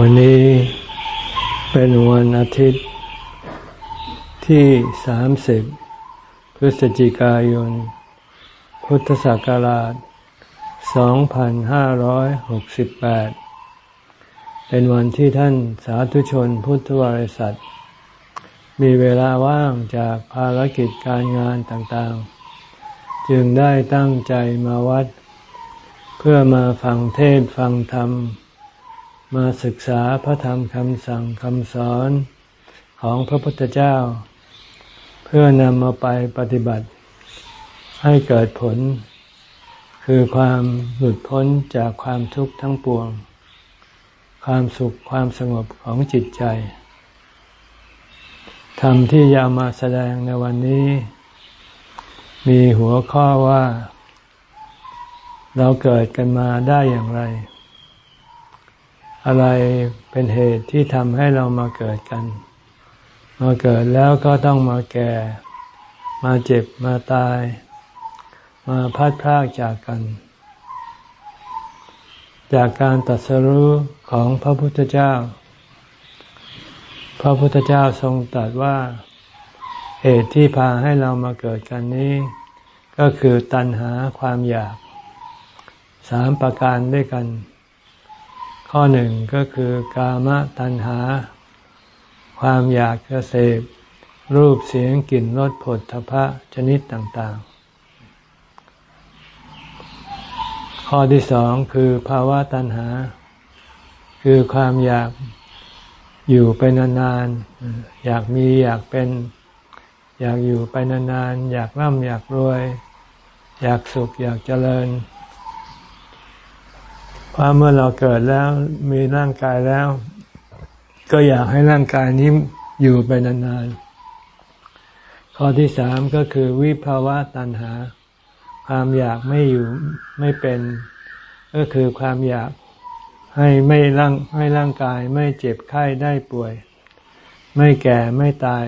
วันนี้เป็นวันอาทิตย์ที่ 30 พฤศจิกายน พุทธศักราช 2568 เป็นวันที่ท่านสาธุชนพุทธบริษัท มีเวลาว่างจากภารกิจการงานต่างๆ จึงได้ตั้งใจมาวัด เพื่อมาฟังเทศฟังธรรม มาศึกษาพระธรรมคำสั่งคำสอนของพระพุทธเจ้า เพื่อนำมาไปปฏิบัติให้เกิดผล คือความหลุดพ้นจากความทุกข์ทั้งปวง ความสุขความสงบของจิตใจธรรมที่ยามาแสดงในวันนี้ มีหัวข้อว่า เราเกิดกันมาได้อย่างไร อะไรเป็นเหตุที่ทำให้เรามาเกิดกัน มาเกิดแล้วก็ต้องมาแก่ มาเจ็บมาตาย มาพัดพรากจากกัน จากการตัดสรู้ของพระพุทธเจ้า พระพุทธเจ้าทรงตรัสว่าเหตุที่พาให้เรามาเกิดกันนี้ ก็คือตัณหาความอยาก สามประการด้วยกัน ข้อหนึ่งก็คือกามตัณหา ความอยากจะเสพรูปเสียงกลิ่นรสผลทพะชนิดต่างๆ ข้อที่สองคือภาวะตัณหา คือความอยากอยู่ไปนานๆ อยากมีอยากเป็น อยากอยู่ไปนานๆ อยากร่ำอยากรวย อยากสุขอยากเจริญ พราะเมื่อเราเกิดแล้วมีร่างกายแล้ว ก็อยากให้ร่างกายนี้อยู่ไปนานๆ ข้อที่สามก็คือวิภาวะตัณหา ความอยากไม่อยู่ไม่เป็น ก็คือความอยากให้ไม่ร่างให้ร่างกายไม่เจ็บไข้ได้ป่วย ไม่แก่ไม่ตาย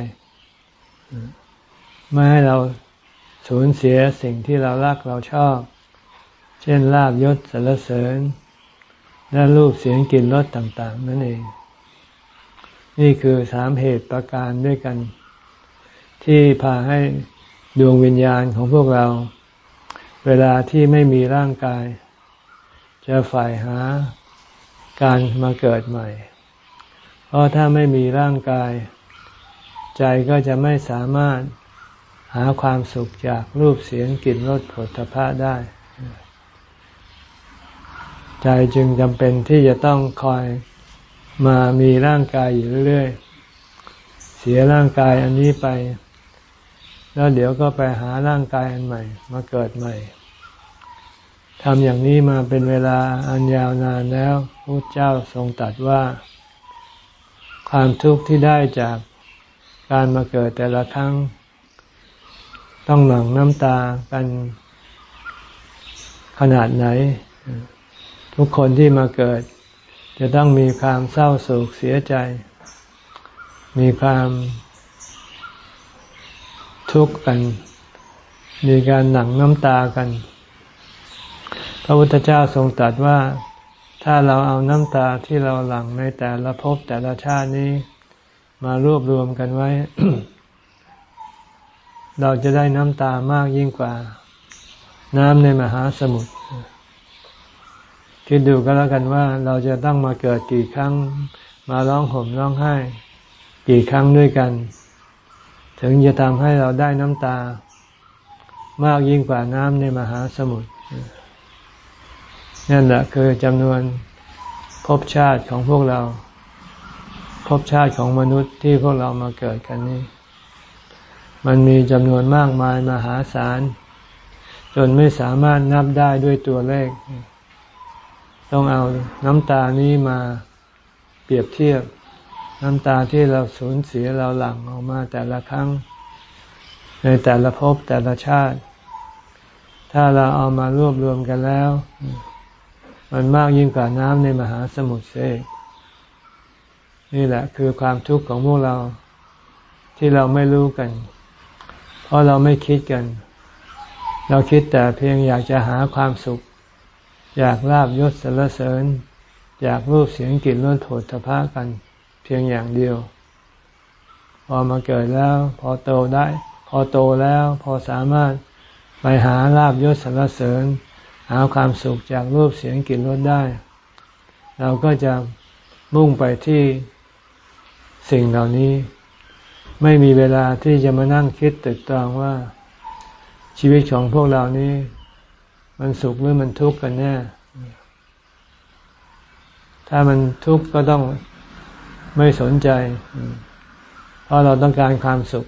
ไม่ให้เราสูญเสียสิ่งที่เรารักเราชอบ เช่นลาบยศสรรเสริญ และรูปเสียงกลิ่นรสต่างๆ นั่นเอง นี่คือสามเหตุประการด้วยกัน ที่พาให้ดวงวิญญาณของพวกเรา เวลาที่ไม่มีร่างกาย จะฝ่ายหาการมาเกิดใหม่ เพราะถ้าไม่มีร่างกาย ใจก็จะไม่สามารถหาความสุขจากรูปเสียงกลิ่นรสผลพภะได้ ใจจึงจำเป็นที่จะต้องคอยมามีร่างกายอยู่เรื่อยๆ เสียร่างกายอันนี้ไป แล้วเดี๋ยวก็ไปหาร่างกายอันใหม่ มาเกิดใหม่ทำอย่างนี้มาเป็นเวลาอันยาวนานแล้วพระเจ้าทรงตรัสว่า ความทุกข์ที่ได้จากการมาเกิดแต่ละครั้ง ต้องหลั่งน้ำตากันขนาดไหน ทุกคนที่มาเกิด จะต้องมีความเศร้าโศกเสียใจ มีความทุกข์กัน มีการหนังน้ำตากัน พระพุทธเจ้าทรงตรัสว่าถ้าเราเอาน้ำตาที่เราหลั่งในแต่ละภพแต่ละชาตินี้ มารวบรวมกันไว้ เราจะได้น้ำตามากยิ่งกว่า น้ำในมหาสมุทร คิดดูก็แล้วกันว่าเราจะต้องมาเกิดกี่ครั้ง มาร้องห่มร้องไห้ กี่ครั้งด้วยกัน ถึงจะทำให้เราได้น้ำตา มากยิ่งกว่าน้ำในมหาสมุทรนั่นแหละคือจำนวนภพชาติของพวกเราภพชาติของมนุษย์ที่พวกเรามาเกิดกันนี้มันมีจำนวนมากมายมหาศาล จนไม่สามารถนับได้ด้วยตัวเลข ต้องเอาน้ำตานี้มาเปรียบเทียบ น้ำตาที่เราสูญเสียเราหลั่งออกมาแต่ละครั้ง ในแต่ละภพแต่ละชาติ ถ้าเราเอามารวบรวมกันแล้ว มันมากยิ่งกว่าน้ำในมหาสมุทรเสกนี่แหละคือความทุกข์ของพวกเราที่เราไม่รู้กัน เพราะเราไม่คิดกัน เราคิดแต่เพียงอยากจะหาความสุข อยากลาบยศสรรเสริญจากรูปเสียงกลิ่นรสโผฏฐพะกัน เพียงอย่างเดียว พอมาเกิดแล้ว พอโตได้ พอโตแล้ว พอสามารถไปหาลาบยศสรรเสริญ หาความสุขจากรูปเสียงกลิ่นรสได้ เราก็จะมุ่งไปที่สิ่งเหล่านี้ ไม่มีเวลาที่จะมานั่งคิดตึกตองว่าชีวิตของพวกเรานี้ มันสุขหรือมันทุกข์กันแน่ ถ้ามันทุกข์ก็ต้องไม่สนใจ เพราะเราต้องการความสุข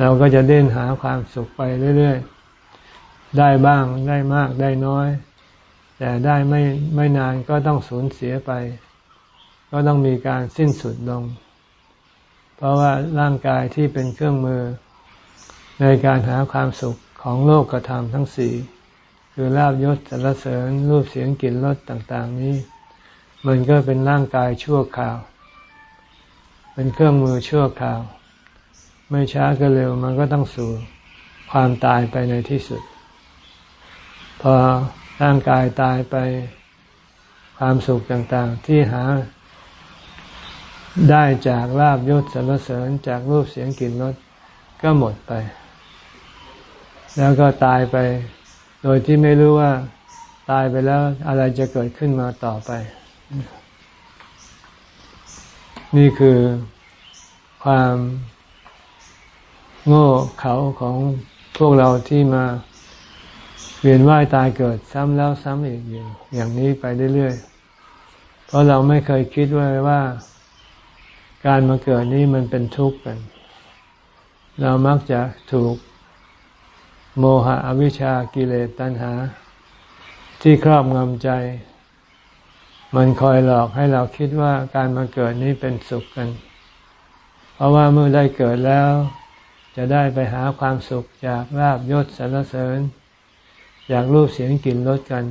เราก็จะเดินหาความสุขไปเรื่อยๆ ได้บ้างได้มากได้น้อย แต่ได้ไม่ไม่นานก็ต้องสูญเสียไป ก็ต้องมีการสิ้นสุดลง เพราะว่าร่างกายที่เป็นเครื่องมือในการหาความสุข ของโลกกระทำทั้งสี่คือลาบยศสรรเสริญรูปเสียงกลิ่นรสต่างๆ นี้ มันก็เป็นร่างกายชั่วคราว เป็นเครื่องมือชั่วคราว ไม่ช้าก็เร็วมันก็ต้องสู่ความตายไปในที่สุด พอร่างกายตายไปความสุขต่างๆ ที่หา ได้จากลาบยศสรรเสริญจากรูปเสียงกลิ่นรสก็หมดไป แล้วก็ตายไป โดยที่ไม่รู้ว่าตายไปแล้วอะไรจะเกิดขึ้นมาต่อไป นี่คือความโง่เขาของพวกเราที่มาเวียนว่ายตายเกิดซ้ำแล้วซ้ำอีกอย่างอย่างนี้ไปเรื่อยๆ เพราะเราไม่เคยคิดไว้ว่า การมาเกิดนี้มันเป็นทุกข์กัน เรามักจะถูก โมหะอวิชชากิเลสตัณหา ที่ครอบงำใจ มันคอยหลอกให้เราคิดว่าการมาเกิดนี้เป็นสุขกัน เพราะว่าเมื่อได้เกิดแล้ว จะได้ไปหาความสุขจากลาบยศสรรเสริญ จากรูปเสียงกลิ่นรสกัน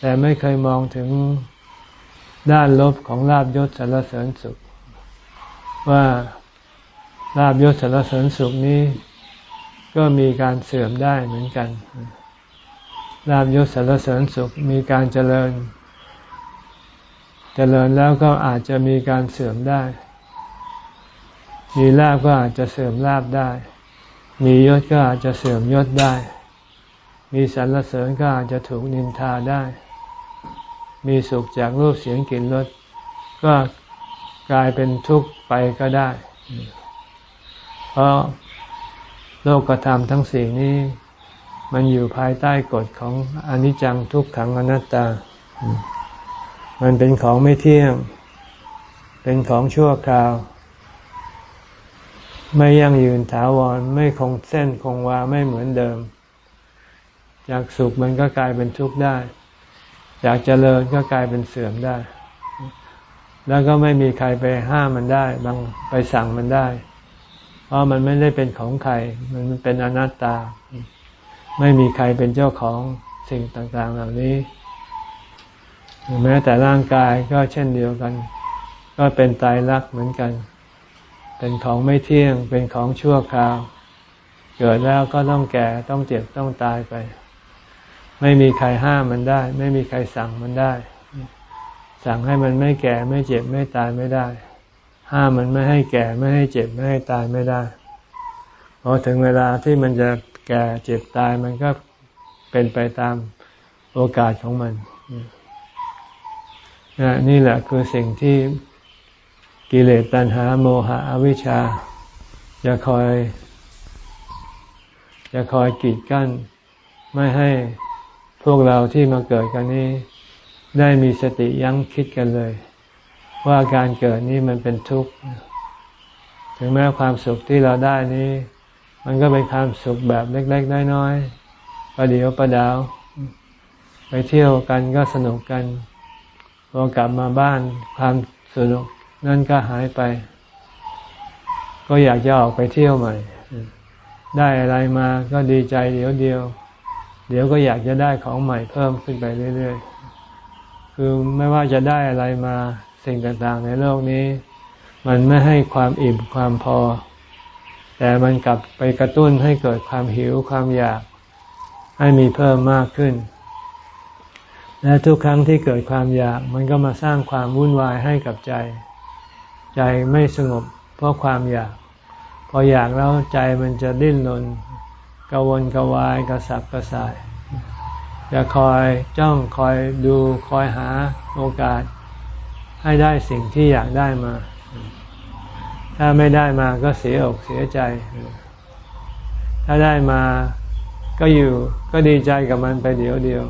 แต่ไม่เคยมองถึงด้านลบของลาบยศสรรเสริญสุข ว่าลาบยศสรรเสริญสุขนี้ ก็มีการเสื่อมได้เหมือนกันลาบยศสารเสริญสุขมีการเจริญ เจริญแล้วก็อาจจะมีการเสื่อมได้ มีลาบก็อาจจะเสื่อมลาบได้ มียศก็อาจจะเสื่อมยศได้ มีสรรเสริญก็อาจจะถูกนินทาได้ มีสุขจากรูปเสียงกลิ่นรสก็กลายเป็นทุกข์ไปก็ได้ เพราะ โลกธรรมทั้งสี่นี้ มันอยู่ภายใต้กฎของอนิจจังทุกขังอนัตตา มันเป็นของไม่เที่ยง เป็นของชั่วคราว ไม่ยั่งยืนถาวรไม่คงเส้นคงวาไม่เหมือนเดิม จากสุขมันก็กลายเป็นทุกข์ได้ จากเจริญก็กลายเป็นเสื่อมได้ แล้วก็ไม่มีใครไปห้ามมันได้บางไปสั่งมันได้ เพราะมันไม่ได้เป็นของใคร มันเป็นอนัตตา ไม่มีใครเป็นเจ้าของสิ่งต่างๆ เหล่านี้แม้แต่ร่างกายก็เช่นเดียวกัน ก็เป็นตายรักเหมือนกัน เป็นของไม่เที่ยง เป็นของชั่วคราว เกิดแล้วก็ต้องแก่ต้องเจ็บต้องตายไป ไม่มีใครห้ามมันได้ ไม่มีใครสั่งมันได้ สั่งให้มันไม่แก่ไม่เจ็บไม่ตายไม่ได้ ห้ามมันไม่ให้แก่ไม่ให้เจ็บไม่ให้ตายไม่ได้พอถึงเวลาที่มันจะแก่เจ็บตายมันก็เป็นไปตามโอกาสของมันนี่แหละคือสิ่งที่กิเลสตัณหาโมหะอวิชชาจะคอย จะคอยกีดกั้น ไม่ให้พวกเราที่มาเกิดกันนี้ ได้มีสติยั้งคิดกันเลย ว่าการเกิดนี้มันเป็นทุกข์ ถึงแม้ความสุขที่เราได้นี้ มันก็เป็นความสุขแบบเล็กๆน้อยๆประเดียวประดาว ไปเที่ยวกันก็สนุกกันพอกลับมาบ้านความสนุกนั่นก็หายไป ก็อยากจะออกไปเที่ยวใหม่ ได้อะไรมาก็ดีใจเดี๋ยวเดียว เดี๋ยวก็อยากจะได้ของใหม่เพิ่มขึ้นไปเรื่อย ๆ คือไม่ว่าจะได้อะไรมา สิ่งต่างๆ ในโลกนี้ มันไม่ให้ความอิ่มความพอ แต่มันกลับไปกระตุ้นให้เกิดความหิวความอยาก ให้มีเพิ่มมากขึ้น และทุกครั้งที่เกิดความอยาก มันก็มาสร้างความวุ่นวายให้กับใจ ใจไม่สงบเพราะความอยาก พออยากแล้วใจมันจะดิ้นรนกระวนกระวายกระสับกระส่ายจะคอยจ้องคอยดูคอยหาโอกาส ให้ได้สิ่งที่อยากได้มา ถ้าไม่ได้มาก็เสียอกเสียใจ ถ้าได้มาก็อยู่ก็ดีใจกับมันไปเดี๋ยวเดียว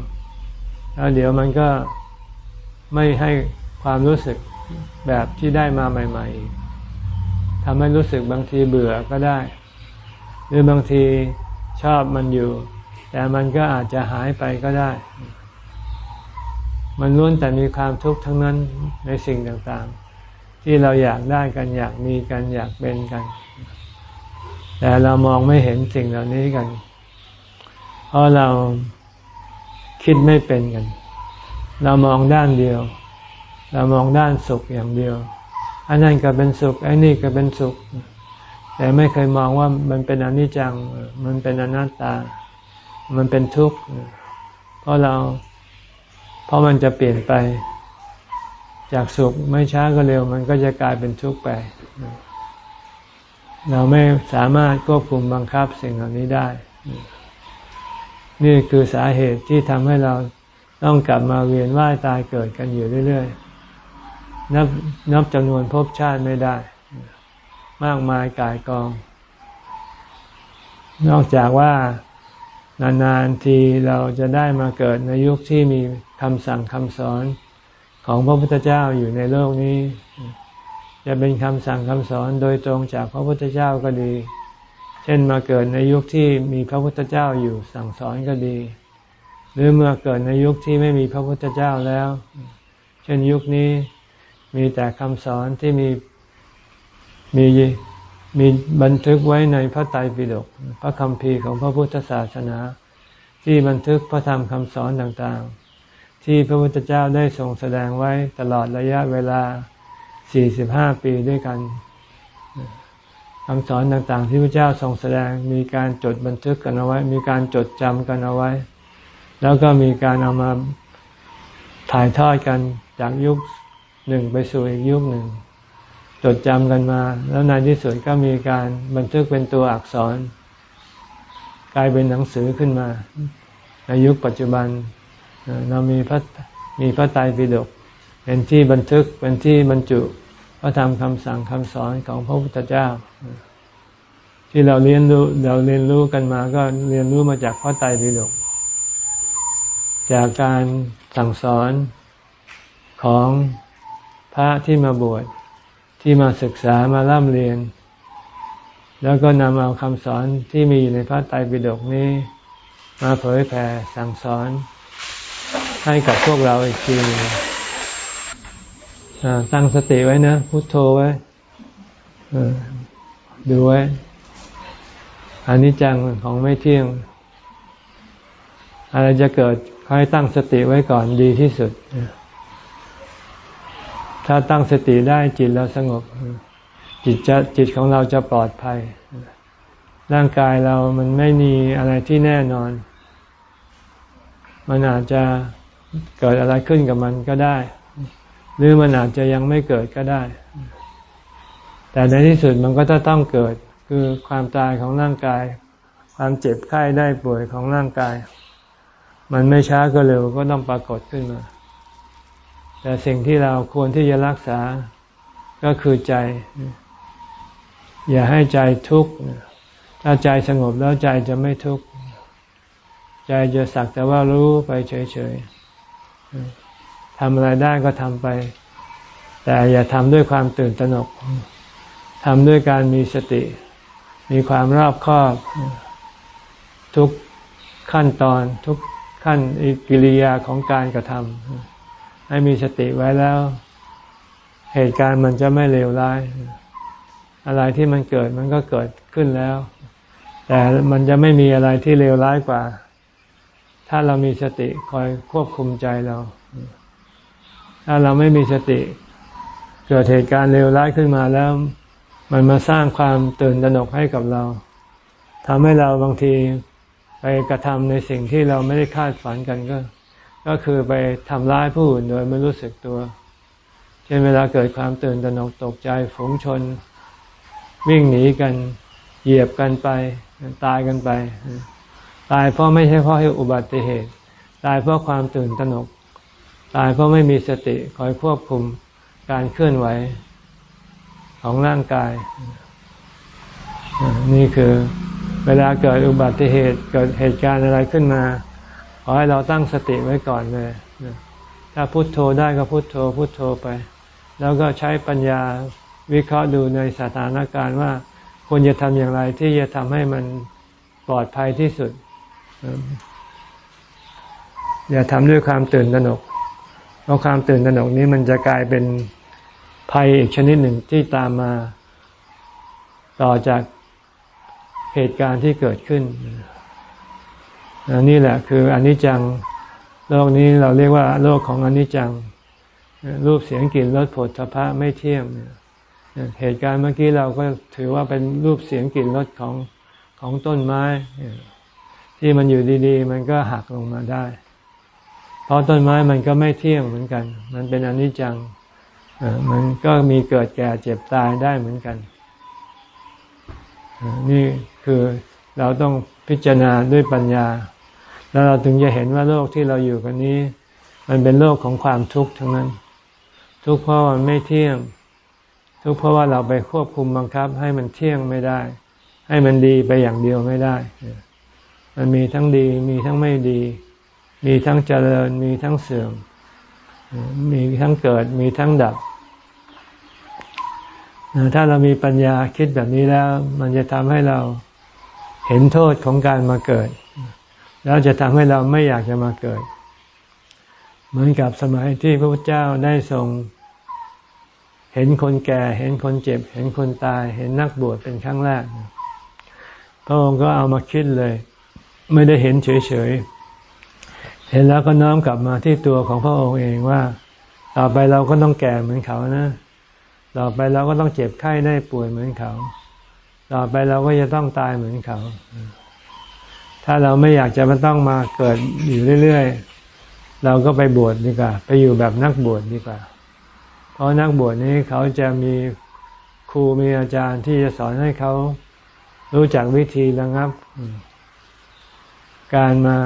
แล้วเดี๋ยวมันก็ไม่ให้ความรู้สึกแบบที่ได้มาใหม่ ๆทำให้รู้สึกบางทีเบื่อก็ได้ หรือบางทีชอบมันอยู่ แต่มันก็อาจจะหายไปก็ได้ มันล้วนแต่มีความทุกข์ทั้งนั้นในสิ่งต่างๆ ที่เราอยากได้กันอยากมีกันอยากเป็นกัน แต่เรามองไม่เห็นสิ่งเหล่านี้กัน เพราะเราคิดไม่เป็นกัน เรามองด้านเดียว เรามองด้านสุขอย่างเดียว อันนั้นก็เป็นสุขอ้นี่ก็เป็นสุข แต่ไม่เคยมองว่ามันเป็นอนิจจัง มันเป็นอนัตตา มันเป็นทุกข์ เพราะเรา เพราะมันจะเปลี่ยนไป จากสุขไม่ช้าก็เร็ว มันก็จะกลายเป็นทุกข์ไป เราไม่สามารถควบคุมบังคับสิ่งเหล่านี้ได้ นี่คือสาเหตุที่ทำให้เราต้องกลับมาเวียนว่ายตายเกิดกันอยู่เรื่อยๆ นับนับจำนวนภพชาติไม่ได้ มากมายกายกอง นอกจากว่า นานๆทีเราจะได้มาเกิดในยุคที่มีคำสั่งคำสอนของพระพุทธเจ้าอยู่ในโลกนี้ จะเป็นคำสั่งคำสอนโดยตรงจากพระพุทธเจ้าก็ดี เช่นมาเกิดในยุคที่มีพระพุทธเจ้าอยู่สั่งสอนก็ดี หรือเมื่อเกิดในยุคที่ไม่มีพระพุทธเจ้าแล้ว เช่นยุคนี้มีแต่คำสอนที่มีมี มีบันทึกไว้ในพระไตรปิฎกพระคัมภีร์ของพระพุทธศาสนา ที่บันทึกพระธรรมคำสอนต่างๆ ที่พระพุทธเจ้าได้ทรงแสดงไว้ตลอดระยะเวลา 45 ปีด้วยกันคำสอนต่างๆ ที่พระเจ้าทรงแสดงมีการจดบันทึกกันเอาไว้ มีการจดจำกันเอาไว้ แล้วก็มีการเอามาถ่ายทอดกันจากยุคหนึ่งไปสู่อีกยุคหนึ่ง จดจำกันมา แล้วในที่สุดก็มีการบันทึกเป็นตัวอักษร กลายเป็นหนังสือขึ้นมา ในยุคปัจจุบันเรามีพระมีพระไตรปิฎกเป็นที่บันทึกเป็นที่บรรจุพระธรรมคำสั่งคำสอนของพระพุทธเจ้า ที่เราเรียนรู้เราเรียนรู้กันมาก็เรียนรู้มาจากพระไตรปิฎกจากการสั่งสอนของพระที่มาบวช ที่มาศึกษามาร่ำเรียน แล้วก็นำเอาคำสอนที่มีอยู่ในพระไตรปิฎกนี้ มาเผยแผ่สั่งสอน ให้กับพวกเราอีกทีตั้งสติไว้นะ พุโทโธไว้ดูไว้อันนี้จังของไม่เที่ยง อะไรจะเกิดให้ตั้งสติไว้ก่อนดีที่สุด ถ้าตั้งสติได้จิตเราสงบ จิตจะจิตของเราจะปลอดภัย ร่างกายเรามันไม่มีอะไรที่แน่นอน มันอาจจะเกิดอะไรขึ้นกับมันก็ได้ หรือมันอาจจะยังไม่เกิดก็ได้ แต่ในที่สุดมันก็จะต้องเกิดคือความตายของร่างกาย ความเจ็บไข้ได้ป่วยของร่างกาย มันไม่ช้าก็เร็วก็ต้องปรากฏขึ้นมา แต่สิ่งที่เราควรที่จะรักษาก็คือใจ อย่าให้ใจทุกข์ถ้าใจสงบแล้วใจจะไม่ทุกข์ใจจะสักแต่ว่ารู้ไปเฉยๆทำอะไรได้ก็ทำไป แต่อย่าทำด้วยความตื่นตระหนกทำด้วยการมีสติ มีความรอบคอบ ทุกขั้นตอนทุกขั้นกิริยาของการกระทำ ให้มีสติไว้แล้ว เหตุการณ์มันจะไม่เลวร้าย อะไรที่มันเกิดมันก็เกิดขึ้นแล้ว แต่มันจะไม่มีอะไรที่เลวร้ายกว่า ถ้าเรามีสติคอยควบคุมใจเรา ถ้าเราไม่มีสติ เกิดเหตุการณ์เลวร้ายขึ้นมาแล้ว มันมาสร้างความตื่นตระหนกให้กับเราทำให้เราบางทีไปกระทำในสิ่งที่เราไม่ได้คาดฝันกันก็ ก็คือไปทำร้ายผู้อื่นโดยไม่รู้สึกตัว เช่นเวลาเกิดความตื่นตระหนกตกใจฝูงชน วิ่งหนีกันเหยียบกันไป ตายกันไป ตายเพราะไม่ใช่เพราะอุบัติเหตุ ตายเพราะความตื่นตระหนก ตายเพราะไม่มีสติคอยควบคุมการเคลื่อนไหวของร่างกาย นี่คือเวลาเกิดอุบัติเหตุเกิดเหตุการณ์อะไรขึ้นมา ขอให้เราตั้งสติไว้ก่อนเลยถ้าพุโทโธได้ก็พุโทโธ พุโทโธไป แล้วก็ใช้ปัญญาวิเคราะห์ดูในสถานการณ์ว่าควรจะทำอย่างไรที่จะทำให้มันปลอดภัยที่สุด อย่าทำด้วยความตื่นตระหนก เพราะความตื่นตระหนกนี้มันจะกลายเป็นภัยอีกชนิดหนึ่งที่ตามมาต่อจากเหตุการณ์ที่เกิดขึ้น นี่แหละคืออนิจจังโลกนี้เราเรียกว่าโลกของอนิจจัง รูปเสียงกลิ่นรสผลทพะไม่เที่ยงเหตุการณ์เมื่อกี้เราก็ถือว่าเป็นรูปเสียงกลิ่นรสของของต้นไม้ ที่มันอยู่ดีๆ มันก็หักลงมาได้ เพราะต้นไม้มันก็ไม่เที่ยงเหมือนกัน มันเป็นอนิจจังมันก็มีเกิดแก่เจ็บตายได้เหมือนกัน นี่คือเราต้องพิจารณาด้วยปัญญา แล้วเราถึงจะเห็นว่าโลกที่เราอยู่กันนี้ มันเป็นโลกของความทุกข์ทั้งนั้น ทุกข์เพราะมันไม่เที่ยง ทุกข์เพราะว่าเราไปควบคุมบังคับ ให้มันเที่ยงไม่ได้ ให้มันดีไปอย่างเดียวไม่ได้ มันมีทั้งดี มีทั้งไม่ดี มีทั้งเจริญ มีทั้งเสื่อม มีทั้งเกิด มีทั้งดับถ้าเรามีปัญญาคิดแบบนี้แล้ว มันจะทำให้เราเห็นโทษของการมาเกิด แล้วจะทำให้เราไม่อยากจะมาเกิด เหมือนกับสมัยที่พระพุทธเจ้าได้ทรง เห็นคนแก่ เห็นคนเจ็บ เห็นคนตาย เห็นนักบวชเป็นครั้งแรก พระองค์ก็เอามาคิดเลย ไม่ได้เห็นเฉยๆ เห็นแล้วก็น้อมกลับมาที่ตัวของพระองค์เองว่า ต่อไปเราก็ต้องแก่เหมือนเขานะต่อไปเราก็ต้องเจ็บไข้ได้ป่วยเหมือนเขา ต่อไปเราก็จะต้องตายเหมือนเขา ถ้าเราไม่อยากจะมาต้องมาเกิดอยู่เรื่อยๆ เราก็ไปบวชดีกว่า ไปอยู่แบบนักบวชดีกว่า เพราะนักบวชนี้เขาจะมีครูมีอาจารย์ที่จะสอนให้เขารู้จักวิธีระงับ การมา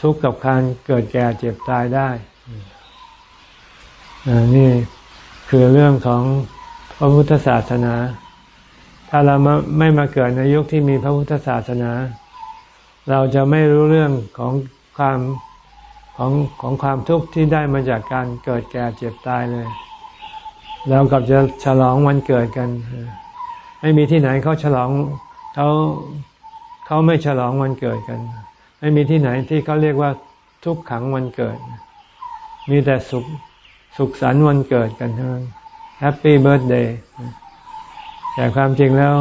ทุกข์กับการเกิดแก่เจ็บตายได้นี่คือเรื่องของพระพุทธศาสนา ถ้าเราไม่มาเกิดในยุคที่มีพระพุทธศาสนา เราจะไม่รู้เรื่องของความของของความทุกข์ที่ได้มาจากการเกิดแก่เจ็บตายเลยเรากลับจะฉลองวันเกิดกัน ไม่มีที่ไหนเขาฉลองเขาเขาไม่ฉลองวันเกิดกัน ไม่มีที่ไหนที่เขาเรียกว่าทุกขังวันเกิด มีแต่สุขสุขสันต์วันเกิดกันทั้งนั้น happy birthday แต่ความจริงแล้ว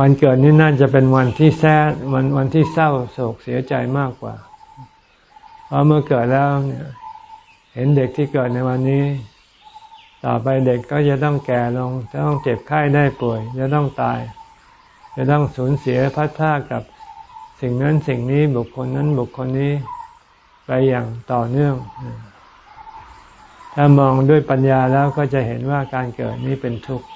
วันเกิดนี้น่าจะเป็นวันที่ sad วันวันที่เศร้าโศกเสียใจมากกว่า เพราะเมื่อเกิดแล้วเนี่ย เห็นเด็กที่เกิดในวันนี้ ต่อไปเด็กก็จะต้องแก่ลงจะต้องเจ็บไข้ได้ป่วยจะต้องตาย จะต้องสูญเสียพัดผ้ากับสิ่งนั้นสิ่งนี้บุคคลนั้นบุคคลนี้ไปอย่างต่อเนื่อง ถ้ามองด้วยปัญญาแล้วก็จะเห็นว่าการเกิดนี้เป็นทุกข์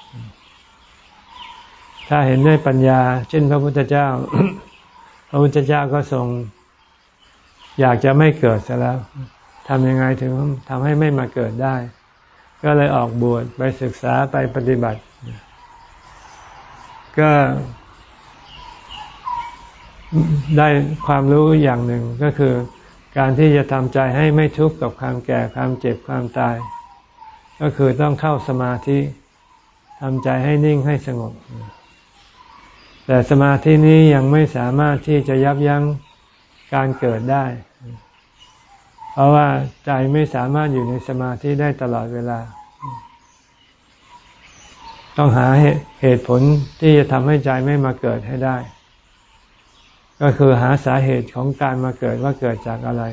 ถ้าเห็นด้วยปัญญา เช่น พระพุทธเจ้า พระพุทธเจ้าก็ทรง อยากจะไม่เกิดซะแล้วทำยังไงถึงทำให้ไม่มาเกิดได้ ก็เลยออกบวชไปศึกษาไปปฏิบัติ ก็ได้ความรู้อย่างหนึ่งก็คือการที่จะทำใจให้ไม่ทุกข์กับความแก่ความเจ็บความตาย ก็คือต้องเข้าสมาธิทำใจให้นิ่งให้สงบ แต่สมาธินี้ยังไม่สามารถที่จะยับยั้งการเกิดได้ เพราะว่าใจไม่สามารถอยู่ในสมาธิได้ตลอดเวลา ต้องหาเหตุผลที่จะทำให้ใจไม่มาเกิดให้ได้ ก็คือหาสาเหตุของการมาเกิดว่าเกิดจากอะไร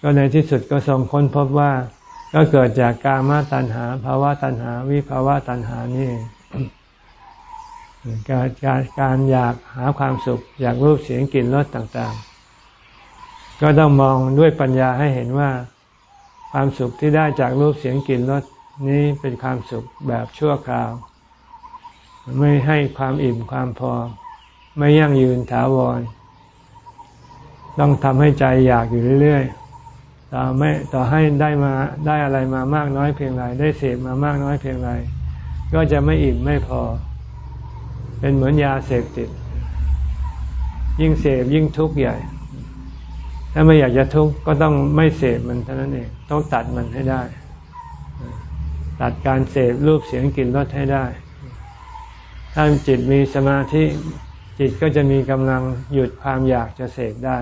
ก็ในที่สุดก็ทรงค้นพบว่าก็เกิดจากกามาตัณหาภาวะตัณหา วิภาวะตัณหานี่ การการการอยากหาความสุข อยากรูปเสียงกลิ่นรสต่างๆ ก็ต้องมองด้วยปัญญาให้เห็นว่าความสุขที่ได้จากรูปเสียงกลิ่นรสนี้เป็นความสุขแบบชั่วคราว ไม่ให้ความอิ่มความพอ ไม่ยั่งยืนถาวร ต้องทำให้ใจอยากอยู่เรื่อยๆต่อไม่ต่อให้ได้มาได้อะไรมามากน้อยเพียงไรได้เสพมามากน้อยเพียงไรก็จะไม่อิ่มไม่พอ เป็นเหมือนยาเสพติด ยิ่งเสพยิ่งทุกข์ใหญ่ ถ้าไม่อยากจะทุกข์ก็ต้องไม่เสพมันเท่านั้นเองต้องตัดมันให้ได้ ตัดการเสพรูปเสียงกลิ่นรสให้ได้ ถ้าจิตมีสมาธิจิตก็จะมีกำลังหยุดความอยากจะเสพได้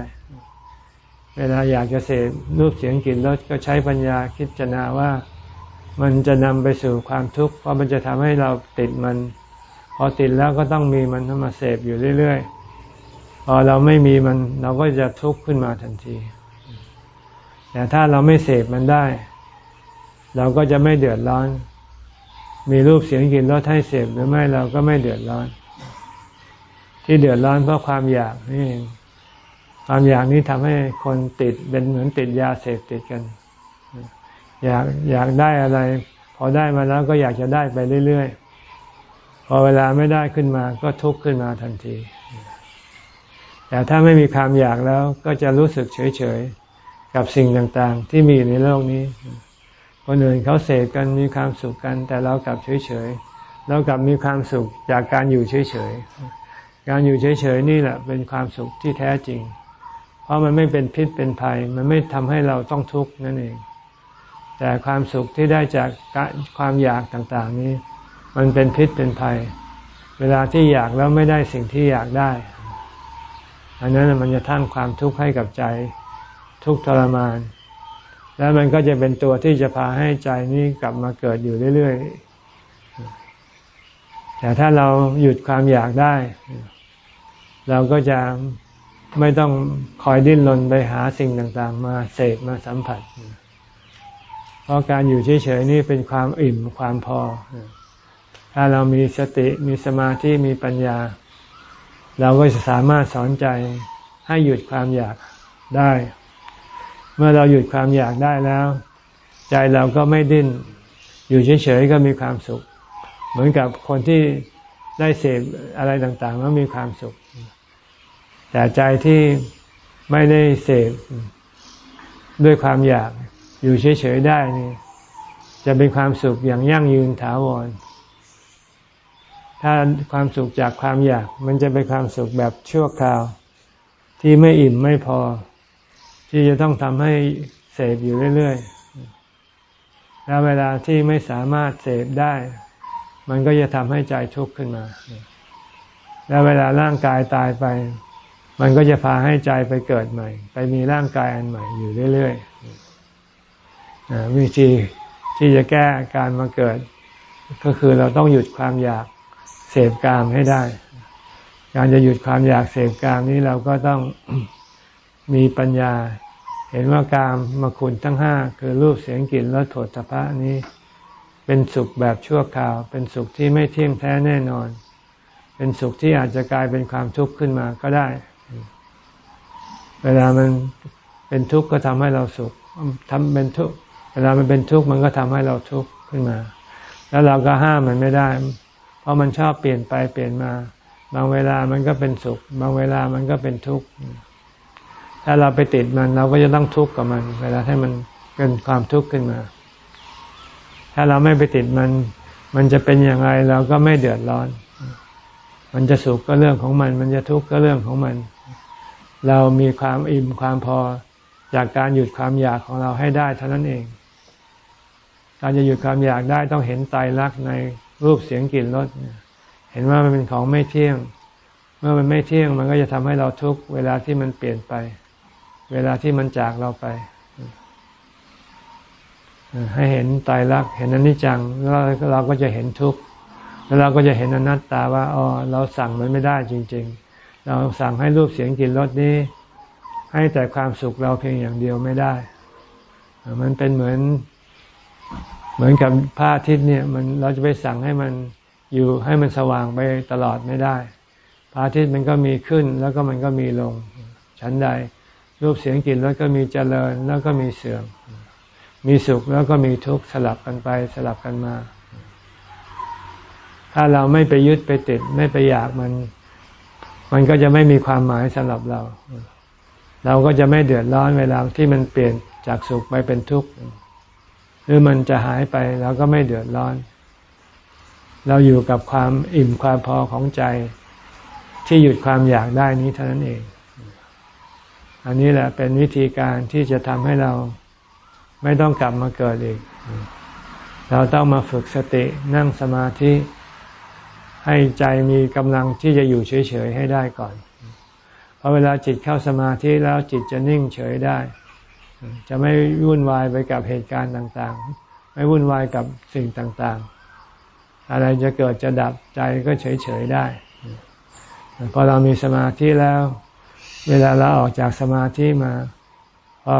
เวลาอยากจะเสพรูปเสียงกลิ่นรสก็ใช้ปัญญาคิดจนาว่ามันจะนำไปสู่ความทุกข์เพราะมันจะทำให้เราติดมัน พอติดแล้วก็ต้องมีมันมาเสพอยู่เรื่อยๆ พอเราไม่มีมันเราก็จะทุกข์ขึ้นมาทันที แต่ถ้าเราไม่เสพมันได้ เราก็จะไม่เดือดร้อน มีรูปเสียงกลิ่นรสให้เสพหรือไม่เราก็ไม่เดือดร้อน ที่เดือดร้อนเพราะความอยากนี่เองความอยากนี้ทำให้คนติดเป็นเหมือนติดยาเสพติดกัน อยากอยากได้อะไร พอได้มาแล้วก็อยากจะได้ไปเรื่อยๆ พอเวลาไม่ได้ขึ้นมาก็ทุกข์ขึ้นมาทันที แต่ถ้าไม่มีความอยากแล้วก็จะรู้สึกเฉยๆ กับสิ่งต่างๆ ที่มีในโลกนี้ คนอื่นเขาเสพกันมีความสุขกัน แต่เรากลับเฉยๆเรากลับมีความสุขจากการอยู่เฉยๆ การอยู่เฉยๆนี่แหละเป็นความสุขที่แท้จริง เพราะมันไม่เป็นพิษเป็นภัย มันไม่ทำให้เราต้องทุกข์นั่นเอง แต่ความสุขที่ได้จากความอยากต่างๆ นี้ มันเป็นพิษเป็นภัย เวลาที่อยากแล้วไม่ได้สิ่งที่อยากได้ อันนั้นมันจะทั้งความทุกข์ให้กับใจ ทุกทรมาน แล้วมันก็จะเป็นตัวที่จะพาให้ใจนี้กลับมาเกิดอยู่เรื่อยๆ แต่ถ้าเราหยุดความอยากได้ เราก็จะไม่ต้องคอยดิ้นรนไปหาสิ่งต่างๆ มาเสพมาสัมผัส เพราะการอยู่เฉยๆนี่เป็นความอิ่มความพอ ถ้าเรามีสติมีสมาธิมีปัญญา เราก็จะสามารถสอนใจให้หยุดความอยากได้ เมื่อเราหยุดความอยากได้แล้ว ใจเราก็ไม่ดิ้น อยู่เฉยๆก็มีความสุข เหมือนกับคนที่ได้เสพอะไรต่างๆ แล้วมีความสุข แต่ใจที่ไม่ได้เสพด้วยความอยากอยู่เฉยๆได้นี่จะเป็นความสุขอย่างยั่งยืนถาวร ถ้าความสุขจากความอยาก มันจะเป็นความสุขแบบชั่วคราว ที่ไม่อิ่มไม่พอ ที่จะต้องทำให้เสพอยู่เรื่อยๆ แล้วเวลาที่ไม่สามารถเสพได้ มันก็จะทำให้ใจทุกข์ขึ้นมา แล้วเวลาร่างกายตายไป มันก็จะพาให้ใจไปเกิดใหม่ ไปมีร่างกายอันใหม่อยู่เรื่อยๆวิธีที่จะแก้การมาเกิด ก็คือเราต้องหยุดความอยาก สพกามให้ได้ การจะหยุดความอยากเสพกามนี้เราก็ต้องมีปัญญา เห็นว่ากามมาคุณทั้งห้าคือรูปเสียงกลิ่นรสผลตภะนี้ เป็นสุขแบบชั่วคราว เป็นสุขที่ไม่เที่ยงแท้แน่นอน เป็นสุขที่อาจจะกลายเป็นความทุกข์ขึ้นมาก็ได้ เวลามันเป็นทุกข์ก็ทำให้เราสุขทำเป็นทุกข์เวลามันเป็นทุกข์มันก็ทำให้เราทุกข์ขึ้นมา แล้วเราก็ห้ามมันไม่ได้ ราะมันชอบเปลี่ยนไปเปลี่ยนมา บางเวลามันก็เป็นสุข บางเวลามันก็เป็นทุกข์ถ้าเราไปติดมันเราก็จะต้องทุกข์กับมัน เวลาให้มันเป็นความทุกข์ขึ้นมา ถ้าเราไม่ไปติดมัน มันจะเป็นอย่างไรเราก็ไม่เดือดร้อน มันจะสุขก็เรื่องของมัน มันจะทุกข์ก็เรื่องของมัน เรามีความอิ่มความพอจากการหยุดความอยากของเราให้ได้เท่านั้นเอง การจะหยุดความอยากได้ต้องเห็นไตายรักษณ์ใน รูปเสียงกลิ่นรสเห็นว่ามันเป็นของไม่เที่ยง เมื่อมันไม่เที่ยงมันก็จะทำให้เราทุกข์เวลาที่มันเปลี่ยนไป เวลาที่มันจากเราไป ให้เห็นตายรักเห็นอนิจจังแล้วเราก็จะเห็นทุกข์แล้วเราก็จะเห็นอนัตตาว่าอ๋อเราสั่งมันไม่ได้จริง ๆ เราสั่งให้รูปเสียงกลิ่นรสนี้ ให้แต่ความสุขเราเพียงอย่างเดียวไม่ได้ มันเป็นเหมือน เหมือนกับพระอาทิตย์เนี่ยมันเราจะไปสั่งให้มันอยู่ให้มันสว่างไปตลอดไม่ได้พระอาทิตย์มันก็มีขึ้นแล้วก็มันก็มีลง ชั้นใด รูปเสียงกลิ่นรสก็มีเจริญแล้วก็มีเสื่อม มีสุขแล้วก็มีทุกข์สลับกันไปสลับกันมา ถ้าเราไม่ไปยึดไปติด ไม่ไปอยากมัน มันก็จะไม่มีความหมายสำหรับเรา เราก็จะไม่เดือดร้อนเวลาที่มันเปลี่ยนจากสุขไปเป็นทุกข์ หรือมันจะหายไปเราก็ไม่เดือดร้อน เราอยู่กับความอิ่มความพอของใจ ที่หยุดความอยากได้นี้เท่านั้นเอง อันนี้แหละเป็นวิธีการที่จะทำให้เราไม่ต้องกลับมาเกิดอีก เราต้องมาฝึกสตินั่งสมาธิ ให้ใจมีกำลังที่จะอยู่เฉยๆให้ได้ก่อน เพราะเวลาจิตเข้าสมาธิแล้วจิตจะนิ่งเฉยได้ จะไม่วุ่นวายไปกับเหตุการณ์ต่างๆ ไม่วุ่นวายกับสิ่งต่างๆ อะไรจะเกิดจะดับใจก็เฉยๆได้พอเรามีสมาธิแล้ว เวลาเราออกจากสมาธิมาพอ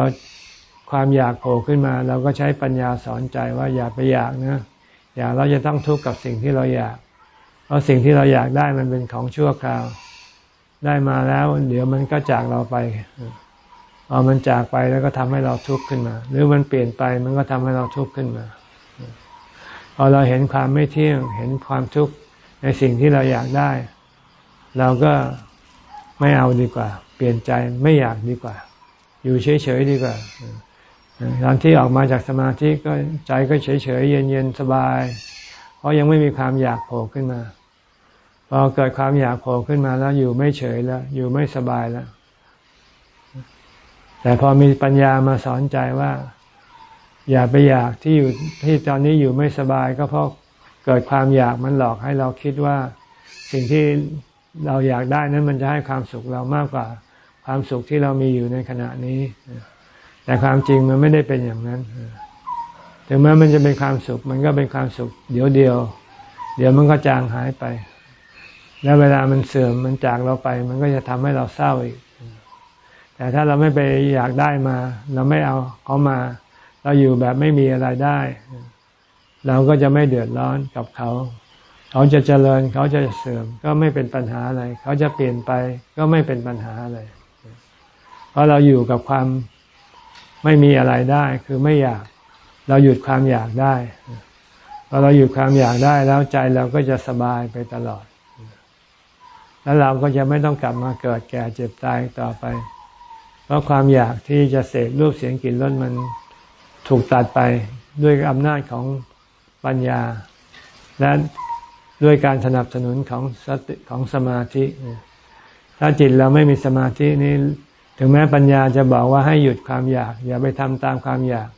ความอยากโผล่ขึ้นมา เราก็ใช้ปัญญาสอนใจว่าอย่าไปอยากนะอยากเราจะต้องทุกข์กับสิ่งที่เราอยาก เพราะสิ่งที่เราอยากได้มันเป็นของชั่วคราว ได้มาแล้ว เดี๋ยวมันก็จากเราไป พอมันจากไปแล้วก็ทำให้เราทุกข์ขึ้นมา หรือมันเปลี่ยนไปมันก็ทำให้เราทุกข์ขึ้นมา พอเราเห็นความไม่เที่ยง เห็นความทุกข์ในสิ่งที่เราอยากได้ เราก็ไม่เอาดีกว่า เปลี่ยนใจไม่อยากดีกว่า อยู่เฉยๆดีกว่าตอนที่ออกมาจากสมาธิก็ใจก็เฉยๆเย็นๆสบาย เพราะยังไม่มีความอยากโผล่ขึ้นมาพอเกิดความอยากโผล่ขึ้นมาแล้วอยู่ไม่เฉยแล้ว อยู่ไม่สบายแล้ว แต่พอมีปัญญามาสอนใจว่า อย่าไปอยากที่อยู่ที่ตอนนี้อยู่ไม่สบาย ก็เพราะเกิดความอยากมันหลอกให้เราคิดว่า สิ่งที่เราอยากได้นั้นมันจะให้ความสุขเรามากกว่า ความสุขที่เรามีอยู่ในขณะนี้ แต่ความจริงมันไม่ได้เป็นอย่างนั้นถึงแม้มันจะเป็นความสุข มันก็เป็นความสุข เดี๋ยวเดียว เดี๋ยวมันก็จางหายไป แล้วเวลามันเสื่อมมันจากเราไป มันก็จะทำให้เราเศร้าอีก แต่ถ้าเราไม่ไปอยากได้มา เราไม่เอาเขามา เราอยู่แบบไม่มีอะไรได้ เราก็จะไม่เดือดร้อนกับเขา เขาจะเจริญเขาจะเสื่อมก็ไม่เป็นปัญหาอะไร เขาจะเปลี่ยนไปก็ไม่เป็นปัญหาอะไร เพราะเราอยู่กับความไม่มีอะไรได้ คือไม่อยาก เราหยุดความอยากได้พอเราหยุดความอยากได้แล้วใจเราก็จะสบายไปตลอด แล้วเราก็จะไม่ต้องกลับมาเกิดแก่เจ็บตายต่อไป เพราะความอยากที่จะเสพรูปเสียงกลิ่นรสมันถูกตัดไปด้วยอำนาจของปัญญา และด้วยการสนับสนุนของสติของสมาธิ ถ้าจิตเราไม่มีสมาธินี้ถึงแม้ปัญญาจะบอกว่าให้หยุดความอยาก อย่าไปทำตามความอยาก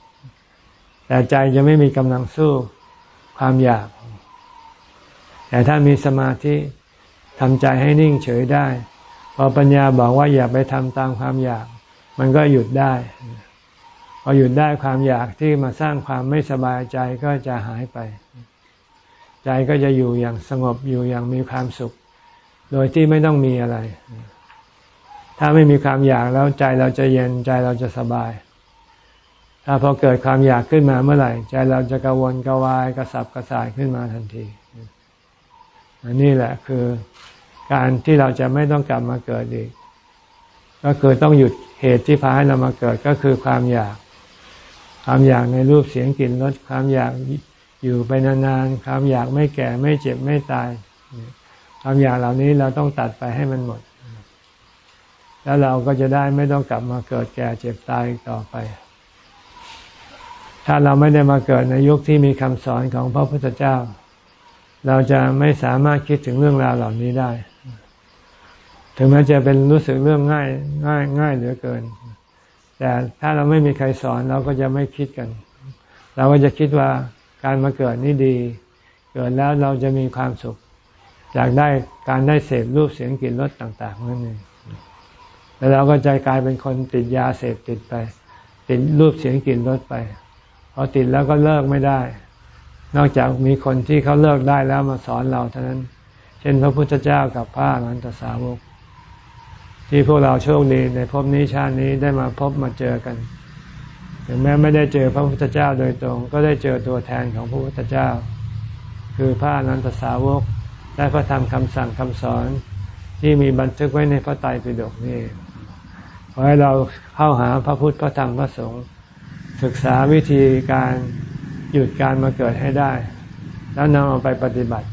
แต่ใจจะไม่มีกำลังสู้ความอยาก แต่ถ้ามีสมาธิทำใจให้นิ่งเฉยได้ พอปัญญาบอกว่าอย่าไปทำตามความอยาก มันก็หยุดได้พอหยุดได้ความอยากที่มาสร้างความไม่สบายใจก็จะหายไป ใจก็จะอยู่อย่างสงบอยู่อย่างมีความสุข โดยที่ไม่ต้องมีอะไร ถ้าไม่มีความอยากแล้วใจเราจะเย็นใจเราจะสบาย ถ้าพอเกิดความอยากขึ้นมาเมื่อไหร่ ใจเราจะกระวนกระวายกระสับกระส่ายขึ้นมาทันทีอันนี้แหละคือการที่เราจะไม่ต้องกลับมาเกิดอีก ก็คือต้องหยุดเหตุที่พาให้เรามาเกิดก็คือความอยาก ความอยากในรูปเสียงกลิ่นรสความอยากอยู่ไปนานๆความอยากไม่แก่ไม่เจ็บไม่ตาย ความอยากเหล่านี้เราต้องตัดไปให้มันหมด แล้วเราก็จะได้ไม่ต้องกลับมาเกิดแก่เจ็บตายต่อไป ถ้าเราไม่ได้มาเกิดในยุคที่มีคำสอนของพระพุทธเจ้า เราจะไม่สามารถคิดถึงเรื่องราวเหล่านี้ได้ ถึงแม้จะเป็นรู้สึกเรื่องง่ายง่ายง่ายเหลือเกิน แต่ถ้าเราไม่มีใครสอนเราก็จะไม่คิดกัน เราก็จะคิดว่าการมาเกิดนี่ดี เกิดแล้วเราจะมีความสุขอยากได้การได้เสพรูปเสียงกลิ่นรสต่าง ๆนั่นเองแล้วเราก็ใจกลายเป็นคนติดยาเสพติดไป ติดรูปเสียงกลิ่นรสไปพอติดแล้วก็เลิกไม่ได้ นอกจากมีคนที่เขาเลิกได้แล้วมาสอนเราเท่านั้น เช่นพระพุทธเจ้ากับพระอรหันตสาวก ที่พวกเราโชคดีในภพนี้ชาตินี้ได้มาพบมาเจอกัน ถึงแม้ไม่ได้เจอพระพุทธเจ้าโดยตรง ก็ได้เจอตัวแทนของพระพุทธเจ้า คือพระอนันตสาวกได้พระธรรมคำสั่งคำสอนที่มีบันทึกไว้ในพระไตรปิฎกนี่พออให้เราเข้าหาพระพุทธพระธรรมพระสงฆ์ศึกษาวิธีการหยุดการมาเกิดให้ได้ แล้วนำเอาไปปฏิบัติ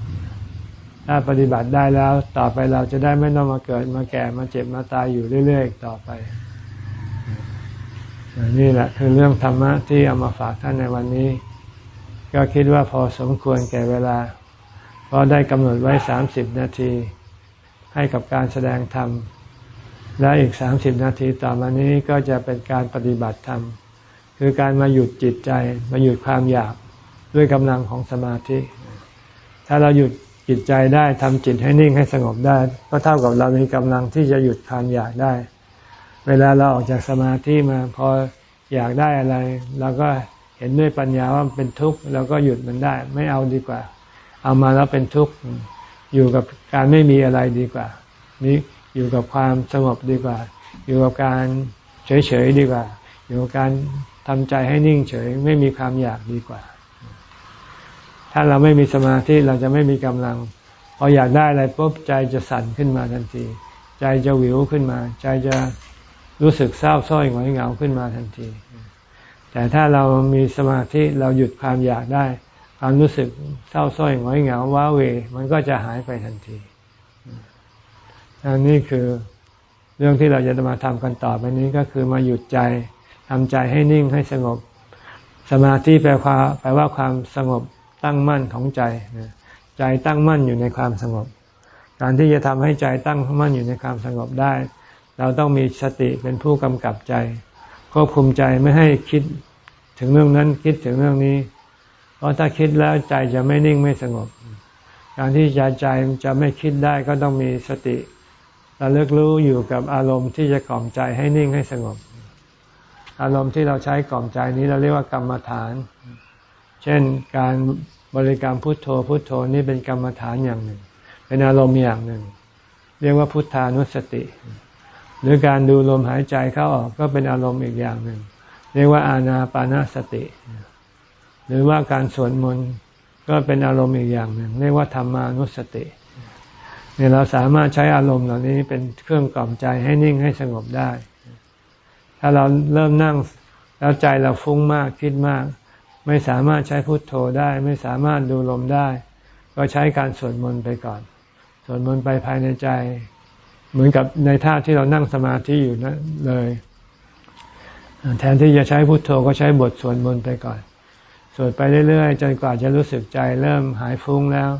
ถ้าปฏิบัติได้แล้วต่อไปเราจะได้ไม่ต้องมาเกิดมาแก่มาเจ็บมาตายอยู่เรื่อยๆต่อไป นี่แหละคือเรื่องธรรมะที่เอามาฝากท่านในวันนี้ ก็คิดว่าพอสมควรแก่เวลา เพราะได้กำหนดไว้สามสิบนาที ให้กับการแสดงธรรม และอีกสามสิบนาทีต่อมานี้ก็จะเป็นการปฏิบัติธรรม คือการมาหยุดจิตใจ มาหยุดความอยากด้วยกำลังของสมาธิ ถ้าเราหยุด จิตใจได้ทำจิตให้นิ่งให้สงบได้ ก็เท่ากับเรามีกำลังที่จะหยุดความอยากได้ เวลาเราออกจากสมาธิมาพออยากได้อะไรเราก็เห็นด้วยปัญญาว่าเป็นทุกข์เราก็หยุดมันได้ ไม่เอาดีกว่า เอามาแล้วเป็นทุกข์อยู่กับการไม่มีอะไรดีกว่า นี้อยู่กับความสงบดีกว่า อยู่กับการเฉยๆดีกว่า อยู่กับการทำใจให้นิ่งเฉยไม่มีความอยากดีกว่า ถ้าเราไม่มีสมาธิเราจะไม่มีกำลังพออยากได้อะไรปุ๊บใจจะสั่นขึ้นมาทันที ใจจะวิวขึ้นมา ใจจะรู้สึกเศร้าส้อยหงอยเหงาขึ้นมาทันที แต่ถ้าเรามีสมาธิเราหยุดความอยากได้ ความรู้สึกเศร้าส้อยหงอยเหงาว้าเว มันก็จะหายไปทันทีอันนี้คือเรื่องที่เราจะมาทำกันต่อไปนี้ก็คือมาหยุดใจทำใจให้นิ่งให้สงบ สมาธิแปลว่าแปลว่าความสงบ ตั้งมั่นของใจใจตั้งมั่นอยู่ในความสงบ การที่จะทำให้ใจตั้งมั่นอยู่ในความสงบได้ เราต้องมีสติเป็นผู้กำกับใจควบคุมใจไม่ให้คิดถึงเรื่องนั้นคิดถึงเรื่องนี้ เพราะถ้าคิดแล้วใจจะไม่นิ่งไม่สงบ การที่ใจใจจะไม่คิดได้ก็ต้องมีสติระลึกรู้อยู่กับอารมณ์ที่จะกล่อมใจให้นิ่งให้สงบ อารมณ์ที่เราใช้กล่อมใจนี้เราเรียกว่ากรรมฐาน เช่นการบริกรรมพุทโธพุทโธนี่เป็นกรรมฐานอย่างหนึ่ง เป็นอารมณ์อย่างหนึ่ง เรียกว่าพุทธานุสติ หรือการดูลมหายใจเข้าออกก็เป็นอารมณ์อีกอย่างหนึ่ง เรียกว่าอาณาปานาสติ หรือว่าการสวดมนต์ก็เป็นอารมณ์อีกอย่างหนึ่ง เรียกว่าธรรมานุสติเนี่ยเราสามารถใช้อารมณ์เหล่านี้เป็นเครื่องกล่อมใจให้นิ่งให้สงบได้ ถ้าเราเริ่มนั่งแล้วใจเราฟุ้งมากคิดมาก ไม่สามารถใช้พุทโธได้ ไม่สามารถดูลมได้ ก็ใช้การสวดมนต์ไปก่อน สวดมนต์ไปภายในใจ เหมือนกับในท่าที่เรานั่งสมาธิอยู่นะเลย แทนที่จะใช้พุทโธก็ใช้บทสวดมนต์ไปก่อน สวดไปเรื่อยๆ จนกว่าจะรู้สึกใจเริ่มหายฟุ้งแล้ว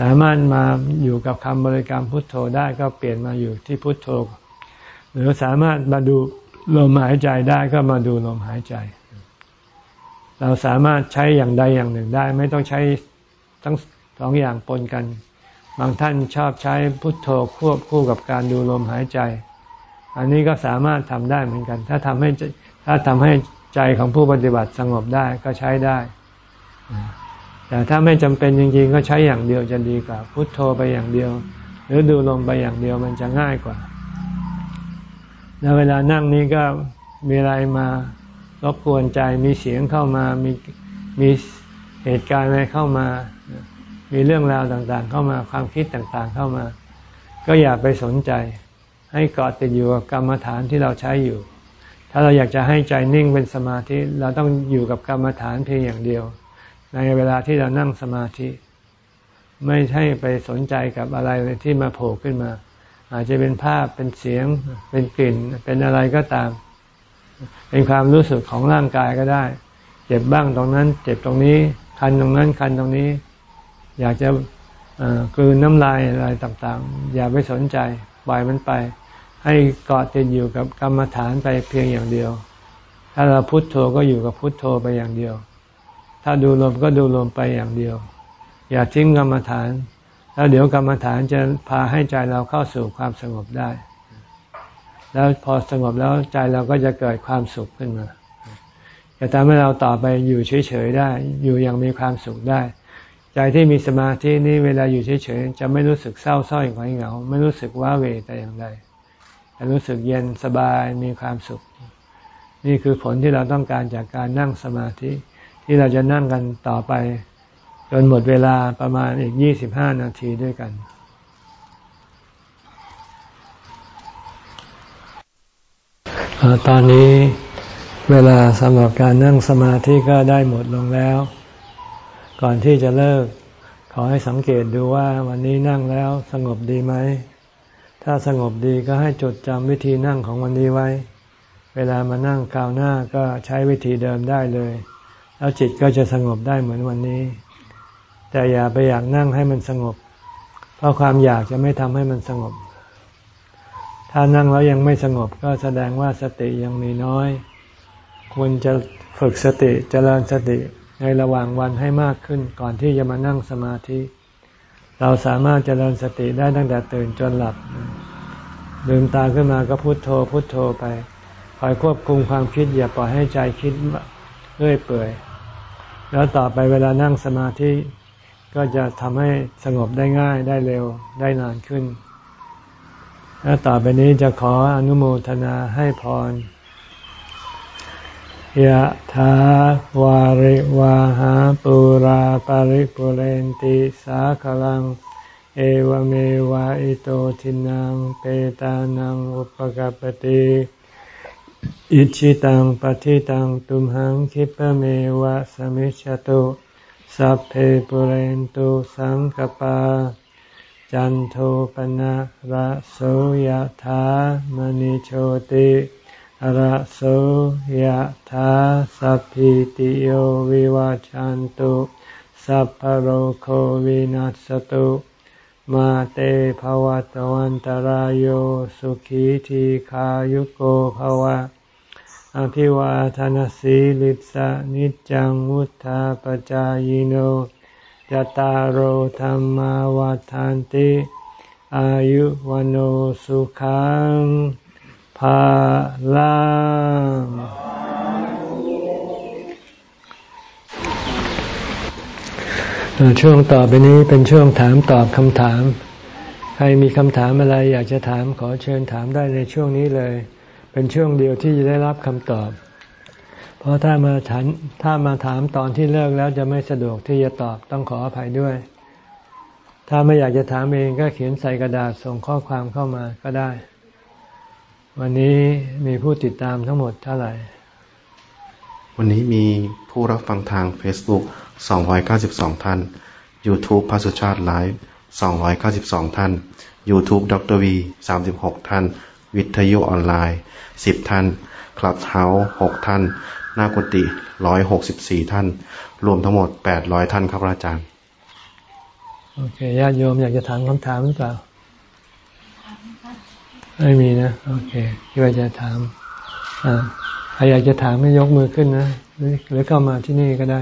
สามารถมาอยู่กับคำบริกรรมพุทโธได้ก็เปลี่ยนมาอยู่ที่พุทโธ หรือสามารถมาดูลมหายใจได้ก็มาดูลมหายใจ เราสามารถใช้อย่างใดอย่างหนึ่งได้ ไม่ต้องใช้ทั้งสองอย่างปนกัน บางท่านชอบใช้พุทโธควบคู่กับการดูลมหายใจ อันนี้ก็สามารถทำได้เหมือนกัน ถ้าทำให้ถ้าทำให้ใจของผู้ปฏิบัติสงบได้ก็ใช้ได้ แต่ถ้าไม่จำเป็นจริงๆ ก็ใช้อย่างเดียวจะดีกว่า พุทโธไปอย่างเดียว หรือดูลมไปอย่างเดียวมันจะง่ายกว่าแล้วเวลานั่งนี้ก็มีอะไรมา รบกวนใจมีเสียงเข้ามามีมีเหตุการณ์อะไรเข้ามา มีเรื่องราวต่างๆ เข้ามาความคิดต่างๆเข้ามา ก็อย่าไปสนใจ ให้เกาะติดอยู่กับกรรมฐานที่เราใช้อยู่ ถ้าเราอยากจะให้ใจนิ่งเป็นสมาธิเราต้องอยู่กับกรรมฐานเพียงอย่างเดียว ในเวลาที่เรานั่งสมาธิ ไม่ใช่ไปสนใจกับอะไรที่มาโผล่ขึ้นมา อาจจะเป็นภาพเป็นเสียง เป็นกลิ่น เป็นอะไรก็ตาม เป็นความรู้สึกของร่างกายก็ได้ เจ็บบ้างตรงนั้น เจ็บตรงนี้ คันตรงนั้น คันตรงนี้ อยากจะกลืนน้ำลายอะไรต่างๆ อย่าไปสนใจปล่อยมันไป ให้เกาะติดอยู่กับกรรมฐานไปเพียงอย่างเดียว ถ้าเราพุโทโธก็อยู่กับพุโทโธไปอย่างเดียว ถ้าดูลมก็ดูลมไปอย่างเดียว อย่าทิ้งกรรมฐาน แล้วเดี๋ยวกรรมฐานจะพาให้ใจเราเข้าสู่ความสงบได้ แล้วพอสงบแล้วใจเราก็จะเกิดความสุขขึ้นมาจะทำให้เราต่อไปอยู่เฉยๆได้ อยู่อย่างมีความสุขได้ ใจที่มีสมาธินี่เวลาอยู่เฉยๆจะไม่รู้สึกเศร้าส้อยหงอยเหงา ไม่รู้สึกว้าเวแต่อย่างใดจะรู้สึกเย็นสบายมีความสุข นี่คือผลที่เราต้องการจากการนั่งสมาธิ ที่เราจะนั่งกันต่อไป จนหมดเวลาประมาณอีกยี่สิบห้านาทีด้วยกัน ตอนนี้เวลาสำหรับการนั่งสมาธิก็ได้หมดลงแล้ว ก่อนที่จะเลิก ขอให้สังเกตดูว่าวันนี้นั่งแล้วสงบดีไหม ถ้าสงบดีก็ให้จดจำวิธีนั่งของวันนี้ไว้ เวลามานั่งคราวหน้าก็ใช้วิธีเดิมได้เลย แล้วจิตก็จะสงบได้เหมือนวันนี้ แต่อย่าไปอยากนั่งให้มันสงบ เพราะความอยากจะไม่ทำให้มันสงบ ถ้านั่งแล้วยังไม่สงบก็แสดงว่าสติยังมีน้อย ควรจะฝึกสติจเจริญสติในระหว่างวันให้มากขึ้นก่อนที่จะมานั่งสมาธิ เราสามารถเจริญสติได้ตั้งแต่ตื่นจนหลับลืมตาขึ้นมาก็พุโทโธพุโทโธไปคอยควบคุมความคิดอย่าปล่อยให้ใจคิดเรื่อยเปื่อย แล้วต่อไปเวลานั่งสมาธิก็จะทำให้สงบได้ง่ายได้เร็วได้นานขึ้น แล้วต่อไปนี้จะขออนุโมทนาให้พรยะถาวาริวาหาปุราปาริปุเรนติสาคลัง เอวเมวะอิโตทินังเปตานังอุปกปติอิชิตังปฏิตังตุมหังคิปเมวะสมิจฉตุ สัพเพปุเรนตุสังกปา จันโทปนะระโสยะถามณิโชติระโสยธาสัพพิติโยวิวาจันตุสัพพโรโควินัสตุมาเตภวัตวันตารโยสุขีทีขายุโกภวะ อภิวาทานสีลิสะนิจังวุธาปจายโน จตารโหธรรมวาทานติ อายุวันโอสุขังภาลังช่วงต่อไปนี้เป็นช่วงถามตอบคำถาม ใครมีคำถามอะไรอยากจะถามขอเชิญถามได้ในช่วงนี้เลย เป็นช่วงเดียวที่จะได้รับคำตอบ เพราะถ้ามาถามถ้ามาถามตอนที่เลิกแล้วจะไม่สะดวกที่จะตอบต้องขออภัยด้วย ถ้าไม่อยากจะถามเองก็เขียนใส่กระดาษส่งข้อความเข้ามาก็ได้ วันนี้มีผู้ติดตามทั้งหมดเท่าไหร่ วันนี้มีผู้รับฟังทาง Facebook 292 ท่าน YouTube พระสุชาติไลฟ์292 ท่าน YouTube ดรวี36 ท่าน วิทยุออนไลน์ 10 ท่านคลับเฮาส์6ท่าน หน้ากุฏิ164ท่าน รวมทั้งหมด800ท่านครับอาจารย์ โอเคญาติโยมอยากจะถามคำถามหรือเปล่า ไม่มีนะ โอเคที่ว่าจะถาม อ่าใครอยากจะถามไม่ยกมือขึ้นนะหรือเข้ามาที่นี่ก็ได้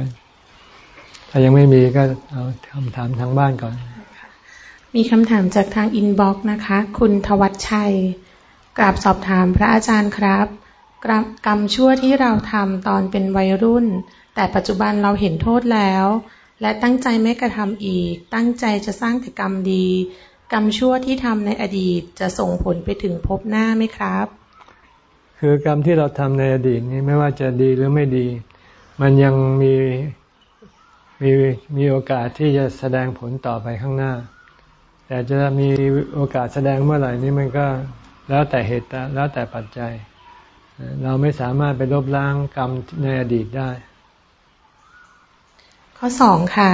ถ้ายังไม่มีก็เอาคำถามทางบ้านก่อน มีคำถามจากทางอินบ็อกซ์นะคะ คุณทวัชชัยกราบสอบถามพระอาจารย์ครับ กรรมชั่วที่เราทำตอนเป็นวัยรุ่น แต่ปัจจุบันเราเห็นโทษแล้ว และตั้งใจไม่กระทำอีก ตั้งใจจะสร้างแต่กรรมดี กรรมชั่วที่ทำในอดีตจะส่งผลไปถึงภพหน้าไหมครับ คือกรรมที่เราทำในอดีตนี้ไม่ว่าจะดีหรือไม่ดี มันยังมีมีมีโอกาสที่จะแสดงผลต่อไปข้างหน้า แต่จะมีโอกาสแสดงเมื่อไหร่นี้มันก็แล้วแต่เหตุแล้วแต่ปัจจัย เราไม่สามารถไปลบล้างกรรมในอดีตได้ ข้อสองค่ะ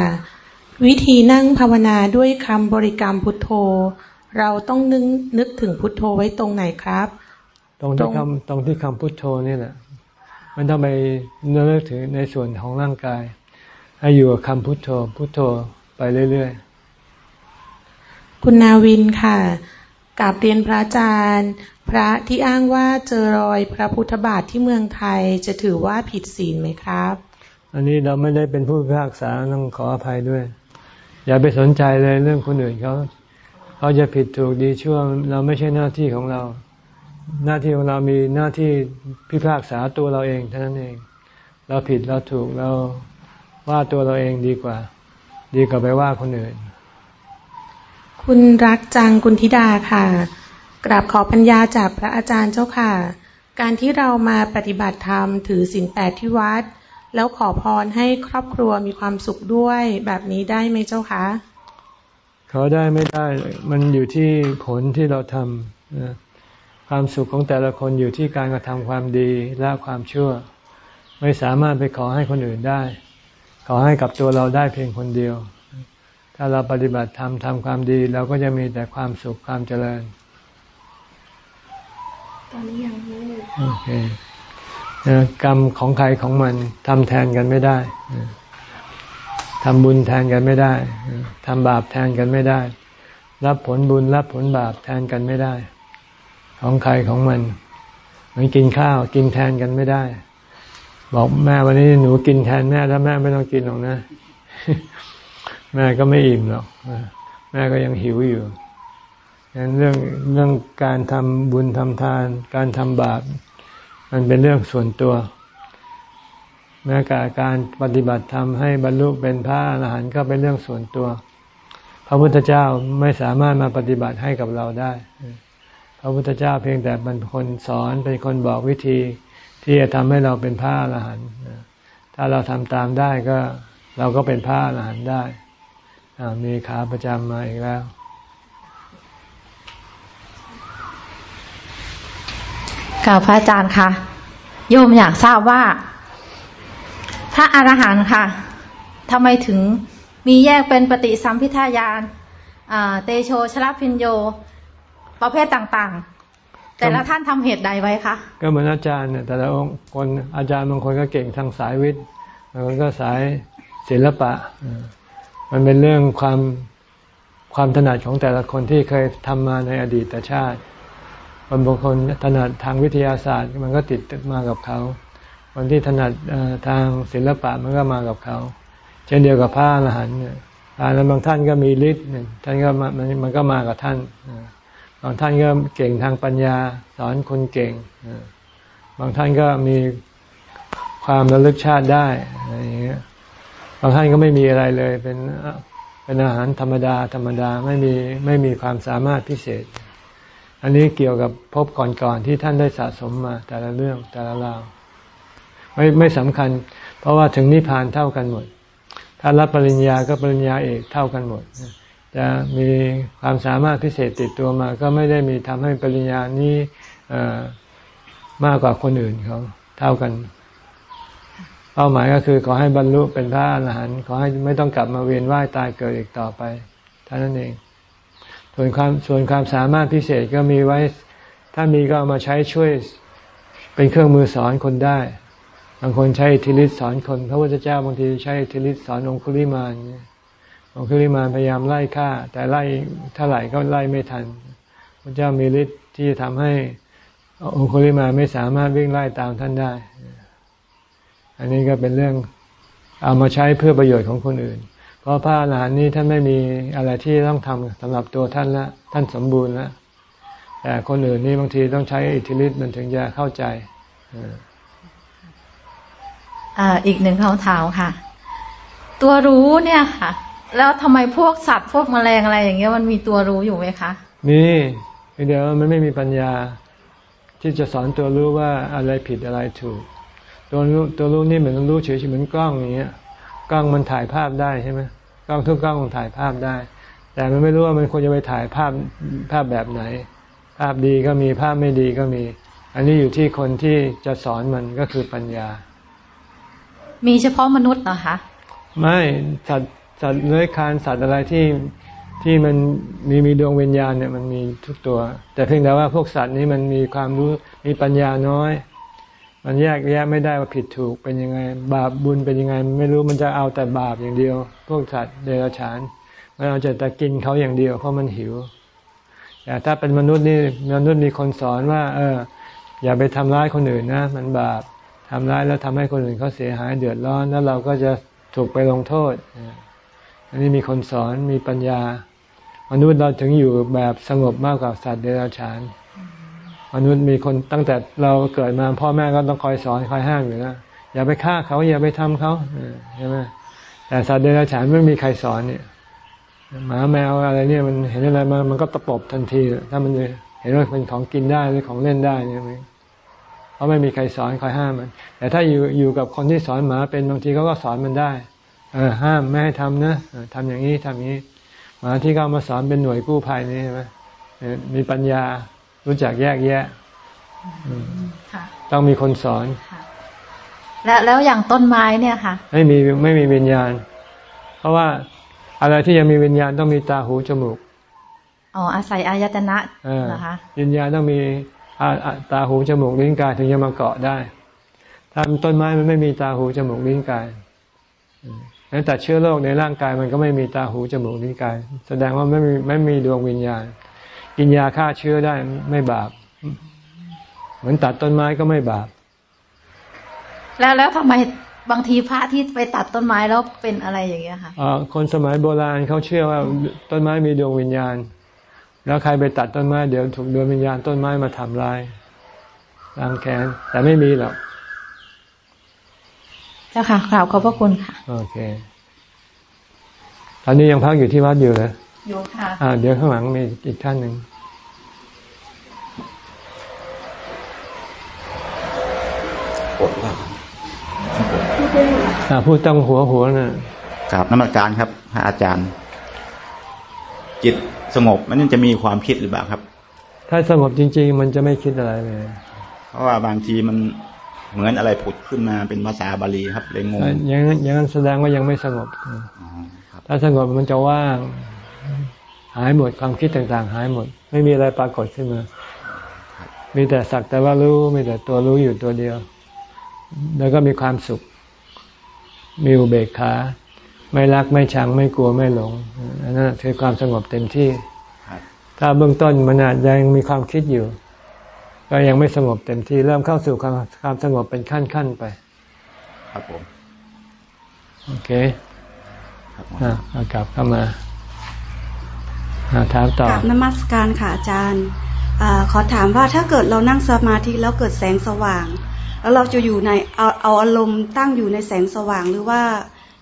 วิธีนั่งภาวนาด้วยคำบริกรรมพุทโธ เราต้องนึกนึกถึงพุทโธไว้ตรงไหนครับ ตรงที่คำตรงที่คำพุทโธนี่แหละมันต้องไปนึกถึงในส่วนของร่างกาย ให้อยู่กับคำพุทโธพุทโธไปเรื่อยๆ คุณนาวินค่ะ กราบเรียนพระอาจารย์ พระที่อ้างว่าเจอรอยพระพุทธบาทที่เมืองไทยจะถือว่าผิดศีลไหมครับ อันนี้เราไม่ได้เป็นผู้พิพากษาต้องขออภัยด้วย อย่าไปสนใจเลยเรื่องคนอื่นเขาเขาจะผิดถูกดีชั่วเราไม่ใช่หน้าที่ของเรา หน้าที่ของเรามีหน้าที่พิพากษาตัวเราเองเท่านั้นเอง เราผิดเราถูกเราว่าตัวเราเองดีกว่า ดีกว่าไปว่าคนอื่น คุณรักจังคุณธิดาค่ะ กราบขอปัญญาจากพระอาจารย์เจ้าค่ะ การที่เรามาปฏิบัติธรรมถือศีลแปดที่วัด แล้วขอพรให้ครอบครัวมีความสุขด้วยแบบนี้ได้ไหมเจ้าคะขาได้ไม่ได้มันอยู่ที่ผลที่เราทำความสุขของแต่ละคนอยู่ที่การกระทำความดีและความชั่ว ไม่สามารถไปขอให้คนอื่นได้ ขอให้กับตัวเราได้เพียงคนเดียว ถ้าเราปฏิบัติธรรมทำความดี เราก็จะมีแต่ความสุขความเจริญ ตอนนี้ยังไม่โอเคกรรมของใครของมันทำแทนกันไม่ได้ทำบุญแทนกันไม่ได้ทำบาปแทนกันไม่ได้ รับผลบุญรับผลบาปแทนกันไม่ได้ ของใครของมันเหมือนกินข้าวกินแทนกันไม่ได้ บอกแม่วันนี้หนูกินแทนแม่ถ้าแม่ไม่ต้องกินหรอกนะ แม่ก็ไม่อิ่มหรอกแม่ก็ยังหิวอยู่ดังนั้นเรื่องเรื่องการทำบุญทำทาน การทำบาป มันเป็นเรื่องส่วนตัว แม้การการปฏิบัติธรรมให้บรรลุเป็นพระอรหันต์ก็เป็นเรื่องส่วนตัว พระพุทธเจ้าไม่สามารถมาปฏิบัติให้กับเราได้ พระพุทธเจ้าเพียงแต่เป็นคนสอนเป็นคนบอกวิธีที่จะทำให้เราเป็นพระอรหันต์ถ้าเราทำตามได้ก็เราก็เป็นพระอรหันต์ได้ มีขาประจำมาอีกแล้วค่ะพระอาจารย์ค่ะโยมอยากทราบว่า ถ้าอารหันต์ค่ะทำไมถึงมีแยกเป็นปฏิสัมพิทายานเตโชชลพินโย ประเภทต่างๆ แต่ละท่านทำเหตุใดไว้คะก็เหมือนอาจารย์เนี่ยแต่ละองค์คนอาจารย์บางคนก็เก่งทางสายวิทย์บางคนก็สายศิลปะ มันเป็นเรื่องความความถนัดของแต่ละคนที่เคยทำมาในอดีตชาติคนบางคนถนัดทางวิทยาศาสตร์มันก็ติดมากับเขาคนที่ถนัดทางศิลปะมันก็มากับเขา เช่นเดียวกับพระอรหันต์พระอรหันต์บางท่านก็มีฤทธิ์ท่านก็มันมันก็มากับท่านบางท่านก็เก่งทางปัญญาสอนคนเก่งบางท่านก็มีความระลึกชาติได้ บางท่านก็ไม่มีอะไรเลย เป็นเป็นอาหารธรรมดา ธรรมดาไม่มีไม่มีความสามารถพิเศษ อันนี้เกี่ยวกับพบก่อนๆที่ท่านได้สะสมมา แต่ละเรื่องแต่ละราวไม่ไม่สำคัญ เพราะว่าถึงนิพพานเท่ากันหมด ถ้ารับปริญญาก็ปริญญาเอกเท่ากันหมดจะมีความสามารถพิเศษติดตัวมา ก็ไม่ได้มีทำให้ปริญญานี้มากกว่าคนอื่นเขาเท่ากัน เป้าหมายก็คือขอให้บรรลุเป็นพระอรหันต์ขอให้ไม่ต้องกลับมาเวียนว่ายตายเกิดอีกต่อไปเท่านั้นเอง ส่วนความส่วนความสามารถพิเศษก็มีไว้ ถ้ามีก็เอามาใช้ช่วยเป็นเครื่องมือสอนคนได้ บางคนใช้อิทธิฤทธิ์สอนคน พระพุทธเจ้าบางทีใช้อิทธิฤทธิ์สอนองคุลิมาลองคุลิมาลพยายามไล่ฆ่า แต่ไล่เท่าไหร่ก็ไล่ไม่ทัน พระเจ้ามีฤทธิ์ที่จะทำให้องคุลิมานไม่สามารถวิ่งไล่ตามท่านได้ อันนี้ก็เป็นเรื่องเอามาใช้เพื่อประโยชน์ของคนอื่นพราะพระอรหันต์นี้ท่านไม่มีอะไรที่ต้องทำสำหรับตัวท่านละท่านสมบูรณ์แล้วแต่คนอื่นนี่บางทีต้องใช้อิทธิฤทธิ์มันถึงจะเข้าใจอ่าอีกหนึ่งคำถามค่ะ ตัวรู้เนี่ยค่ะ แล้วทำไมพวกสัตว์พวกแมลงอะไรอย่างเงี้ยมันมีตัวรู้อยู่ไหมคะมีเดี๋ยวมันไม่มีปัญญาที่จะสอนตัวรู้ว่าอะไรผิดอะไรถูก ตัวรู้ตัวรู้นี่เหมือนรู้เฉยๆเหมือนกล้องอย่างเงี้ยกล้องมันถ่ายภาพได้ใช่ไหมกล้องทุกกล้องมันถ่ายภาพได้ แต่มันไม่รู้ว่ามันควรจะไปถ่ายภาพภาพแบบไหน ภาพดีก็มีภาพไม่ดีก็มี อันนี้อยู่ที่คนที่จะสอนมันก็คือปัญญา มีเฉพาะมนุษย์เหรอคะไม่สัตว์สัตว์เลื้อยคลานสัตว์อะไรที่ที่มันมีมีดวงวิญญาณเนี่ยมันมีทุกตัว แต่เพียงแต่ว่าพวกสัตว์นี้มันมีความรู้มีปัญญาน้อย มันแยกแยะไม่ได้ว่าผิดถูกเป็นยังไง บาปบุญเป็นยังไง ไม่รู้มันจะเอาแต่บาปอย่างเดียว พวกสัตว์เดรัจฉานมันเอาจะแต่กินเขาอย่างเดียวเพราะมันหิวแต่ถ้าเป็นมนุษย์นี่มนุษย์มีคนสอนว่า เออ อย่าไปทำร้ายคนอื่นนะ มันบาปทำร้ายแล้วทำให้คนอื่นเขาเสียหายเดือดร้อนแล้วเราก็จะถูกไปลงโทษ อันนี้มีคนสอนมีปัญญา มนุษย์เราถึงอยู่แบบสงบมากกว่าสัตว์เดรัจฉาน มนุษย์มีคนตั้งแต่เราเกิดมาพ่อแม่ก็ต้องคอยสอนคอยห้ามอยู่นะอย่าไปฆ่าเขาอย่าไปทำเขาใช่ไหมแต่สัตว์เดรัจฉานไม่มีใครสอนเนี่ยหมาแมวอะไรเนี่ยมันเห็นอะไรมามันก็ตะปบทันที ถ้ามันเห็นว่าเป็นของกินได้หรือของเล่นได้เนี่ยเพราะไม่มีใครสอนคอยห้ามมัน แต่ถ้าอยู่อยู่กับคนที่สอนหมาเป็นบางทีเขาก็สอนมันได้ เออห้ามไม่ให้ทำนะทำอย่างนี้ทำอย่างนี้หมาที่เขามาสอนเป็นหน่วยกู้ภัยนี่ใช่ไหมมีปัญญา รู้จักแยกแยะค่ะต้องมีคนสอนค่ะแล้วแล้วอย่างต้นไม้เนี่ยค่ะ ไม่มีไม่มีวิญญาณ เพราะว่าอะไรที่ยังมีวิญญาณต้องมีตาหูจมูกอ๋ออาศัยอายตนะเออเหรอคะวิญญาณต้องมีอาอาตาหูจมูกลิ้นกายถึงจะมาเกาะได้ถ้าต้นไม้มันไม่มีตาหูจมูกลิ้นกายอืมแล้วแต่เชื้อโรคในร่างกายมันก็ไม่มีตาหูจมูกลิ้นกาย แสดงว่าไม่มีไม่มีดวงวิญญาณ กินยาฆ่าเชื้อได้ไม่บาป เหมือนตัดต้นไม้ก็ไม่บาป แล้วแล้วทำไมบางทีพระที่ไปตัดต้นไม้แล้วเป็นอะไรอย่างเงี้ยค่ะเอ่อคนสมัยโบราณเขาเชื่อว่าต้นไม้มีดวงวิญญาณ แล้วใครไปตัดต้นไม้เดี๋ยวถูกดวงวิญญาณต้นไม้มาทำลายล้างแค้นแต่ไม่มีหรอกเจ้าค่ะกราบขอบพระคุณค่ะ โอเค ตอนนี้ยังพักอยู่ที่วัดอยู่เหร ออยู่ค่ะอ่าเดี๋ยวข้างหลังมีอีกท่านหนึ่งอ่าพูดต้องหัวหัวน่ะกราบนมัสการครับพระอาจารย์ จิตสงบมันจะมีความคิดหรือเปล่าครับ ถ้าสงบจริง ๆ มันจะไม่คิดอะไรเลย เพราะว่าบางทีมันเหมือนอะไรผุดขึ้นมาเป็นภาษาบาลีครับเลยงงอย่างนั้นอย่างนั้นแสดงว่ายังไม่สงบอ๋อครับถ้าสงบมันจะว่าง หายหมดความคิดต่างๆ หายหมด ไม่มีอะไรปรากฏขึ้นมา มีแต่สักแต่ว่ารู้มีแต่ตัวรู้อยู่ตัวเดียว แล้วก็มีความสุข มีอุเบกขา ไม่รักไม่ชังไม่กลัวไม่หลงอันนั้นคือความสงบเต็มที่ครับถ้าเบื้องต้นมันอาจยังมีความคิดอยู่ ก็ยังไม่สงบเต็มที่ เริ่มเข้าสู่ความความสงบเป็นขั้นๆไป ครับผม โอเค ครับอะเอากลับเข้ามาอะ ถามต่อกราบนมัสการค่ะอาจารย์อาขอถามว่าถ้าเกิดเรานั่งสมาธิแล้วเกิดแสงสว่าง แล้วเราจะอยู่ในเอาเอาอารมณ์ตั้งอยู่ในแสงสว่างหรือว่า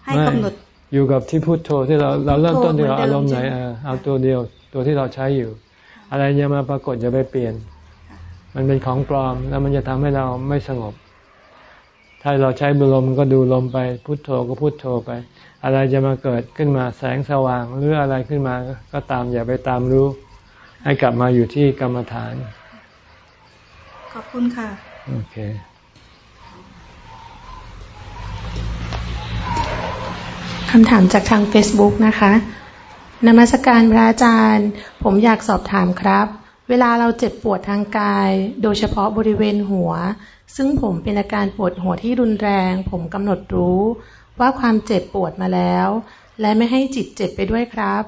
ให้ไม่กำหนดอยู่กับที่พุโทโธที่เราเราเริ่มต้นที่เราพุทโธอารมณ์ไหนเหมือนเดิมเออเอาตัวเดียวตัวที่เราใช้อยู่ อะไรจะมาปรากฏจะไปเปลี่ยน มันเป็นของปลอมแล้วมันจะทำให้เราไม่สงบ ถ้าเราใช้บุลมก็ดูลมไปพุโทโธก็พุโทโธไป อะไรจะมาเกิดขึ้นมาแสงสว่างหรืออะไรขึ้นมาก็ตามอย่าไปตามรู้ ให้กลับมาอยู่ที่กรรมฐาน ขอบคุณค่ะ โอเคคำถามจากทาง Facebook นะคะนมัสการพระอาจารย์ ผมอยากสอบถามครับ เวลาเราเจ็บปวดทางกาย โดยเฉพาะบริเวณหัว ซึ่งผมเป็นอาการปวดหัวที่รุนแรง ผมกำหนดรู้ ว่าความเจ็บปวดมาแล้ว และไม่ให้จิตเจ็บไปด้วยครับ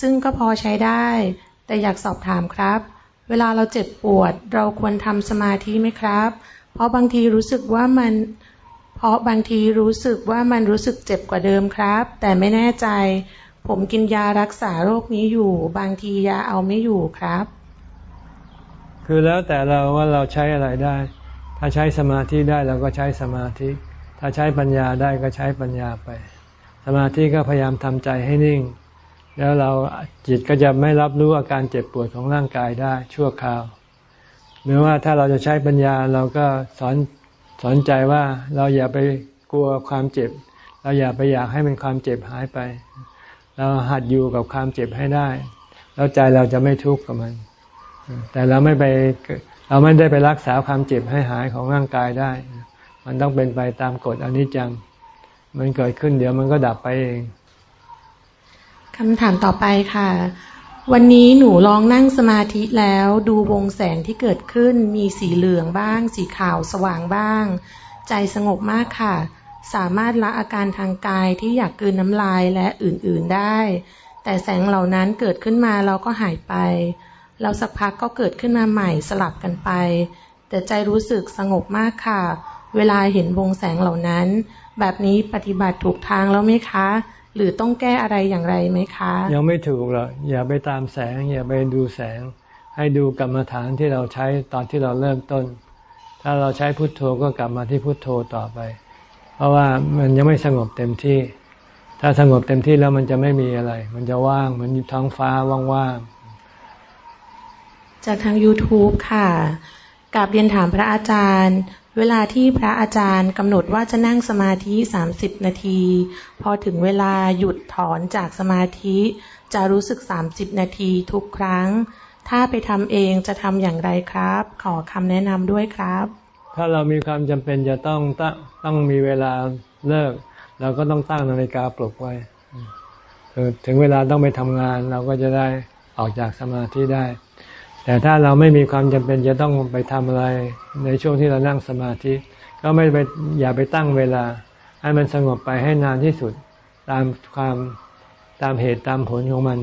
ซึ่งก็พอใช้ได้ แต่อยากสอบถามครับ เวลาเราเจ็บปวด เราควรทำสมาธิไหมครับ เพราะบางทีรู้สึกว่ามัน เพราะบางทีรู้สึกว่ามันรู้สึกเจ็บกว่าเดิมครับ แต่ไม่แน่ใจ ผมกินยารักษาโรคนี้อยู่ บางทียาเอาไม่อยู่ครับ คือแล้วแต่เราว่าเราใช้อะไรได้ ถ้าใช้สมาธิได้เราก็ใช้สมาธิ ถ้าใช้ปัญญาได้ก็ใช้ปัญญาไป สมาธิก็พยายามทำใจให้นิ่ง แล้วเราจิตก็จะไม่รับรู้อาการเจ็บปวดของร่างกายได้ชั่วคราว หรือว่าถ้าเราจะใช้ปัญญาเราก็สอนสอนใจว่าเราอย่าไปกลัวความเจ็บ เราอย่าไปอยากให้มันความเจ็บหายไป เราหัดอยู่กับความเจ็บให้ได้ แล้วใจเราจะไม่ทุกข์กับมัน แต่เราไม่ไปเราไม่ได้ไปรักษาความเจ็บให้หายของร่างกายได้ มันต้องเป็นไปตามกฎอนิจจัง มันเกิดขึ้นเดี๋ยวมันก็ดับไปเองคำถามต่อไปค่ะ วันนี้หนูลองนั่งสมาธิแล้วดูวงแสงที่เกิดขึ้นมีสีเหลืองบ้าง สีขาวสว่างบ้าง ใจสงบมากค่ะ สามารถละอาการทางกายที่อยากกืนน้ำลายและอื่นๆได้ แต่แสงเหล่านั้นเกิดขึ้นมาเราก็หายไป เราสักพักก็เกิดขึ้นมาใหม่สลับกันไป แต่ใจรู้สึกสงบมากค่ะ เวลาเห็นวงแสงเหล่านั้น แบบนี้ปฏิบัติถูกทางแล้วไหมคะ หรือต้องแก้อะไรอย่างไรไหมคะ ยังไม่ถูกหรอกอย่าไปตามแสง อย่าไปดูแสง ให้ดูกรรมฐานที่เราใช้ตอนที่เราเริ่มต้น ถ้าเราใช้พุทโธก็กลับมาที่พุทโธต่อไป เพราะว่ามันยังไม่สงบเต็มที่ ถ้าสงบเต็มที่แล้วมันจะไม่มีอะไร มันจะว่างเหมือนท้องฟ้าว่างจากทาง YouTube ค่ะกราบเรียนถามพระอาจารย์ เวลาที่พระอาจารย์กำหนดว่าจะนั่งสมาธิ30นาที พอถึงเวลาหยุดถอนจากสมาธิ จะรู้สึก30นาทีทุกครั้ง ถ้าไปทำเองจะทำอย่างไรครับ ขอคำแนะนำด้วยครับ ถ้าเรามีความจำเป็นจะต้องตั้งต้องมีเวลาเลิก เราก็ต้องตั้งนาฬิกาปลุกไว้ ถึงเวลาต้องไปทำงานเราก็จะได้ออกจากสมาธิได้ แต่ถ้าเราไม่มีความจำเป็นจะต้องไปทำอะไรในช่วงที่เรานั่งสมาธิ ก็ไม่ไปอย่าไปตั้งเวลา ให้มันสงบไปให้นานที่สุดตามความตามเหตุตามผลของมัน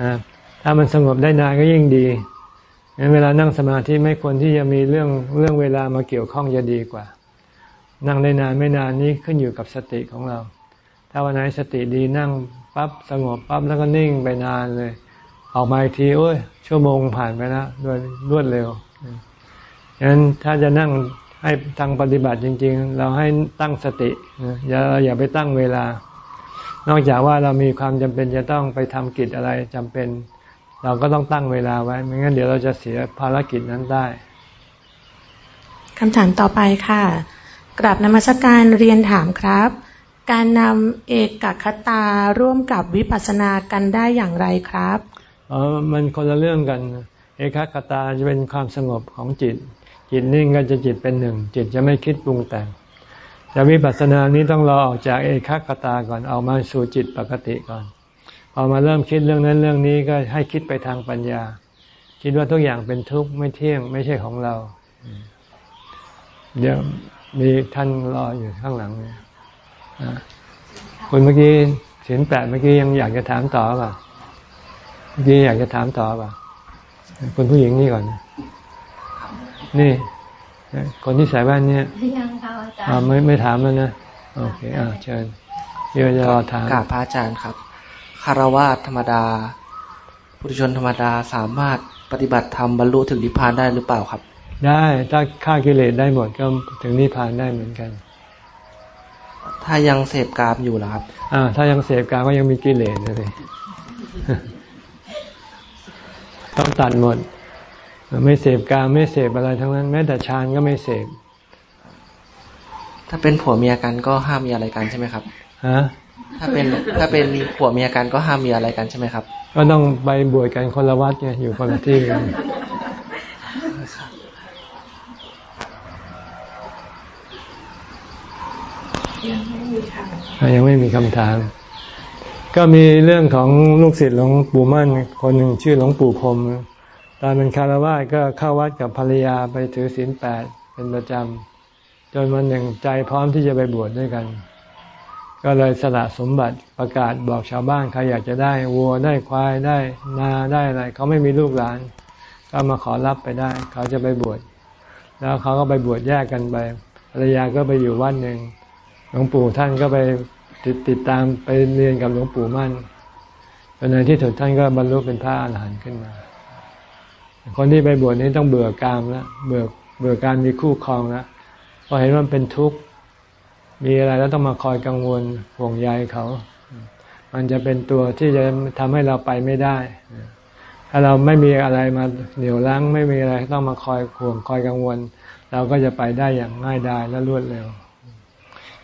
นะถ้ามันสงบได้นานก็ยิ่งดีงั้นเวลานั่งสมาธิไม่ควรที่จะมีเรื่องเรื่องเวลามาเกี่ยวข้องจะดีกว่า นั่งได้นานไม่นานนี้ขึ้นอยู่กับสติของเรา ถ้าวันไหนสติดีนั่งปั๊บสงบปั๊บแล้วก็นิ่งไปนานเลย ออกมาอีกทีโอ้ยชั่วโมงผ่านไปแล้วโดยรวดเร็วฉะนั้นถ้าจะนั่งให้ทางปฏิบัติจริง ๆ เราให้ตั้งสติอย่าอย่าไปตั้งเวลา นอกจากว่าเรามีความจำเป็นจะต้องไปทำกิจอะไรจำเป็น เราก็ต้องตั้งเวลาไว้ไม่งั้นเดี๋ยวเราจะเสียภารกิจนั้นได้คำถามต่อไปค่ะกราบนมัสการเรียนถามครับ การนำเอกคตาร่วมกับวิปัสสนากันได้อย่างไรครับ อ๋อมันคนละเรื่องกัน เอกคตาจะเป็นความสงบของจิต จิตนิ่งก็จะจิตเป็นหนึ่ง จิตจะไม่คิดปรุงแต่งแต่วิปัสสนานี้ต้องรอออกจากเอกขคตาก่อนเอามาสู่จิตปกติก่อนพอมาเริ่มคิดเรื่องนั้นเรื่องนี้ก็ให้คิดไปทางปัญญา คิดว่าทุกอย่างเป็นทุกข์ไม่เที่ยงไม่ใช่ของเราเดี๋ยวมีท่านรออยู่ข้างหลังเนี่ยคุณเมื่อกี้เสียงแปดเมื่อกี้ยังอยากจะถามต่อป่ะ มื่อกี้อยากจะถามต่อป่ะคุณผู้หญิงนี่ก่อน นี่คนที่ใส่แว่นเนี่ยยังค่ะอาจารย์ไม่ไม่ถามแล้วนะโอเคอ่าเชิญเดี๋ยวจะรอถามกราบพระอาจารย์ครับคารวะธรรมดาปุถุชนธรรมดาสามารถปฏิบัติธรรมบรรลุถึงนิพพานได้หรือเปล่าครับ ได้ถ้าฆ่ากิเลสได้หมดก็ถึงนิพพานได้เหมือนกัน ถ้ายังเสพกามอยู่ล่ะครับอ่าถ้ายังเสพกามก็ยังมีกิเลสเลย ต้องตัดหมด ไม่เสพกามไม่เสพอะไรทั้งนั้น แม้แต่ฌานก็ไม่เสพถ้าเป็นผัวเมียกันก็ห้ามมีอะไรกันใช่ไหมครับฮะถ้าเป็นถ้าเป็นผัวเมียกันก็ห้ามมีอะไรกันใช่ไหมครับ ก็ต้องไปบวชกันคนละวัดไงอยู่คนละที่กันยังไม่มีคำถาม ก็มีเรื่องของลูกศิษย์หลวงปู่มั่น คนหนึ่งชื่อหลวงปู่พรมตอนเป็นคารวะก็เข้าวัดกับภรรยาไปถือศีลแปดเป็นประจำจนวันหนึ่งใจพร้อมที่จะไปบวชดด้วยกัน ก็เลยสละสมบัติประกาศบอกชาวบ้านใครอยากจะได้วัวได้ควายได้นาได้อะไรเขาไม่มีลูกหลาน ก็มาขอรับไปได้ เขาจะไปบวชแล้วเขาก็ไปบวชแยกกันไปภรรยาก็ไปอยู่วัดหนึ่งหลวงปู่ท่านก็ไป ติดติดตามไปเรียนกับหลวงปู่มั่นจนในที่สุดท่านก็บรรลุเป็นพระอรหันต์ขึ้นมา คนที่ไปบวชนี้ต้องเบื่อกามแล้วเบื่อเบื่อการมีคู่ครองแล้วพอเห็นว่าเป็นทุกข์มีอะไรแล้วต้องมาคอยกังวลห่วงใยเขา มันจะเป็นตัวที่จะทำให้เราไปไม่ได้ ถ้าเราไม่มีอะไรมาเหนี่ยวรั้งไม่มีอะไรต้องมาคอยห่วงคอยกังวล เราก็จะไปได้อย่างง่ายดายและรวดเร็ว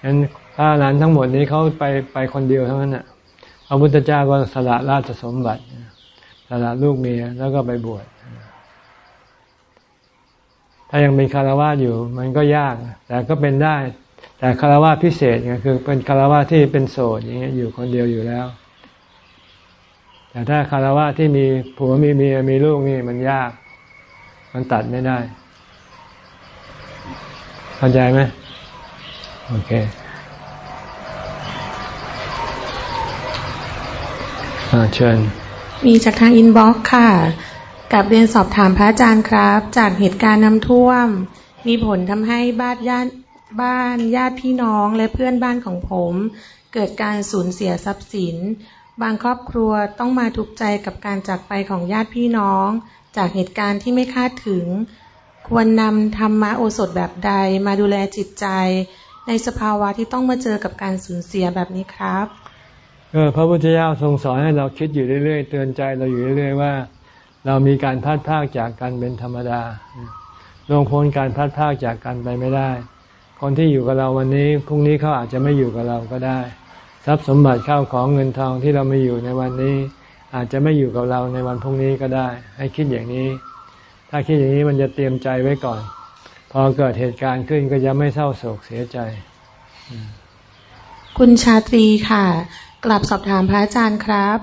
ฉะนั้น พระอรหันต์ทั้งหมดนี้เขาไปไปคนเดียวเท่านั้นน่ะพระพุทธเจ้าก็สละราชสมบัติสละลูกเมียแล้วก็ไปบวชถ้ายังเป็นคารวะอยู่ มันก็ยาก แต่ก็เป็นได้ แต่คารวะพิเศษไงคือเป็นคารวะที่เป็นโสดอย่างเงี้ยอยู่คนเดียวอยู่แล้ว แต่ถ้าคารวะที่มีผัวมีเมียมีลูกนี่มันยาก มันตัดไม่ได้เข้าใจไหมโอเค เชิญมีจากทาง inbox ค่ะกราบเรียนสอบถามพระอาจารย์ครับ จากเหตุการณ์น้ำท่วม มีผลทำให้บ้านญาติบ้านญาติพี่น้องและเพื่อนบ้านของผม เกิดการสูญเสียทรัพย์สิน บางครอบครัวต้องมาทุกข์ใจกับการจากไปของญาติพี่น้อง จากเหตุการณ์ที่ไม่คาดถึง ควรนำธรรมะโอสถแบบใดมาดูแลจิตใจ ในสภาวะที่ต้องมาเจอกับการสูญเสียแบบนี้ครับ พระพุทธเจ้าทรงสอนให้เราคิดอยู่เรื่อยๆ เตือนใจเราอยู่เรื่อยๆว่า เรามีการพัดพากจากกันเป็นธรรมดาลงพ้นการพัดพากจากกันไปไม่ได้ คนที่อยู่กับเราวันนี้พรุ่งนี้เขาอาจจะไม่อยู่กับเราก็ได้ ทรัพย์สมบัติข้าวของเงินทองที่เราไม่อยู่ในวันนี้ อาจจะไม่อยู่กับเราในวันพรุ่งนี้ก็ได้ ให้คิดอย่างนี้ ถ้าคิดอย่างนี้มันจะเตรียมใจไว้ก่อน พอเกิดเหตุการณ์ขึ้นก็จะไม่เศร้าโศกเสียใจ คุณชาตรีค่ะ กลับสอบถามพระอาจารย์ครับ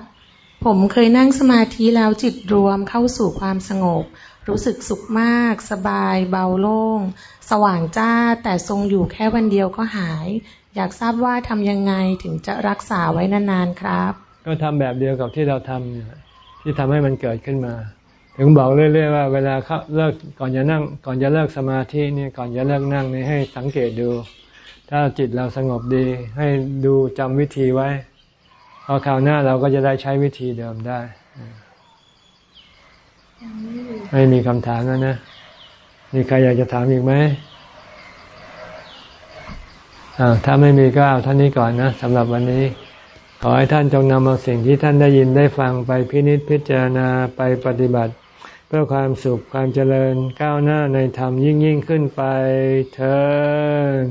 ผมเคยนั่งสมาธิแล้วจิตรวมเข้าสู่ความสงบ รู้สึกสุขมาก สบาย เบาโล่ง สว่างจ้า แต่ทรงอยู่แค่วันเดียวก็หาย อยากทราบว่าทำยังไงถึงจะรักษาไว้นานๆครับ ก็ทำแบบเดียวกับที่เราทำที่ทำให้มันเกิดขึ้นมา ถึงบอกเรื่อยๆว่าเวลาเขาเลิกก่อนจะนั่ง ก่อนจะเลิกสมาธินี่ก่อนจะเลิกนั่งนี่ให้สังเกตดู ถ้าจิตเราสงบดี ให้ดูจำวิธีไว้ พอคราวหน้าเราก็จะได้ใช้วิธีเดิมได้ ไม่มีคำถามแล้วนะ มีใครอยากจะถามอีกไหมถ้าไม่มีก็เอาท่านนี้ก่อนนะสำหรับวันนี้ ขอให้ท่านจงนำเอาสิ่งที่ท่านได้ยินได้ฟังไปพินิจพิจารณาไปปฏิบัติ เพื่อความสุขความเจริญก้าวหน้าในธรรมยิ่งยิ่งขึ้นไปเถิด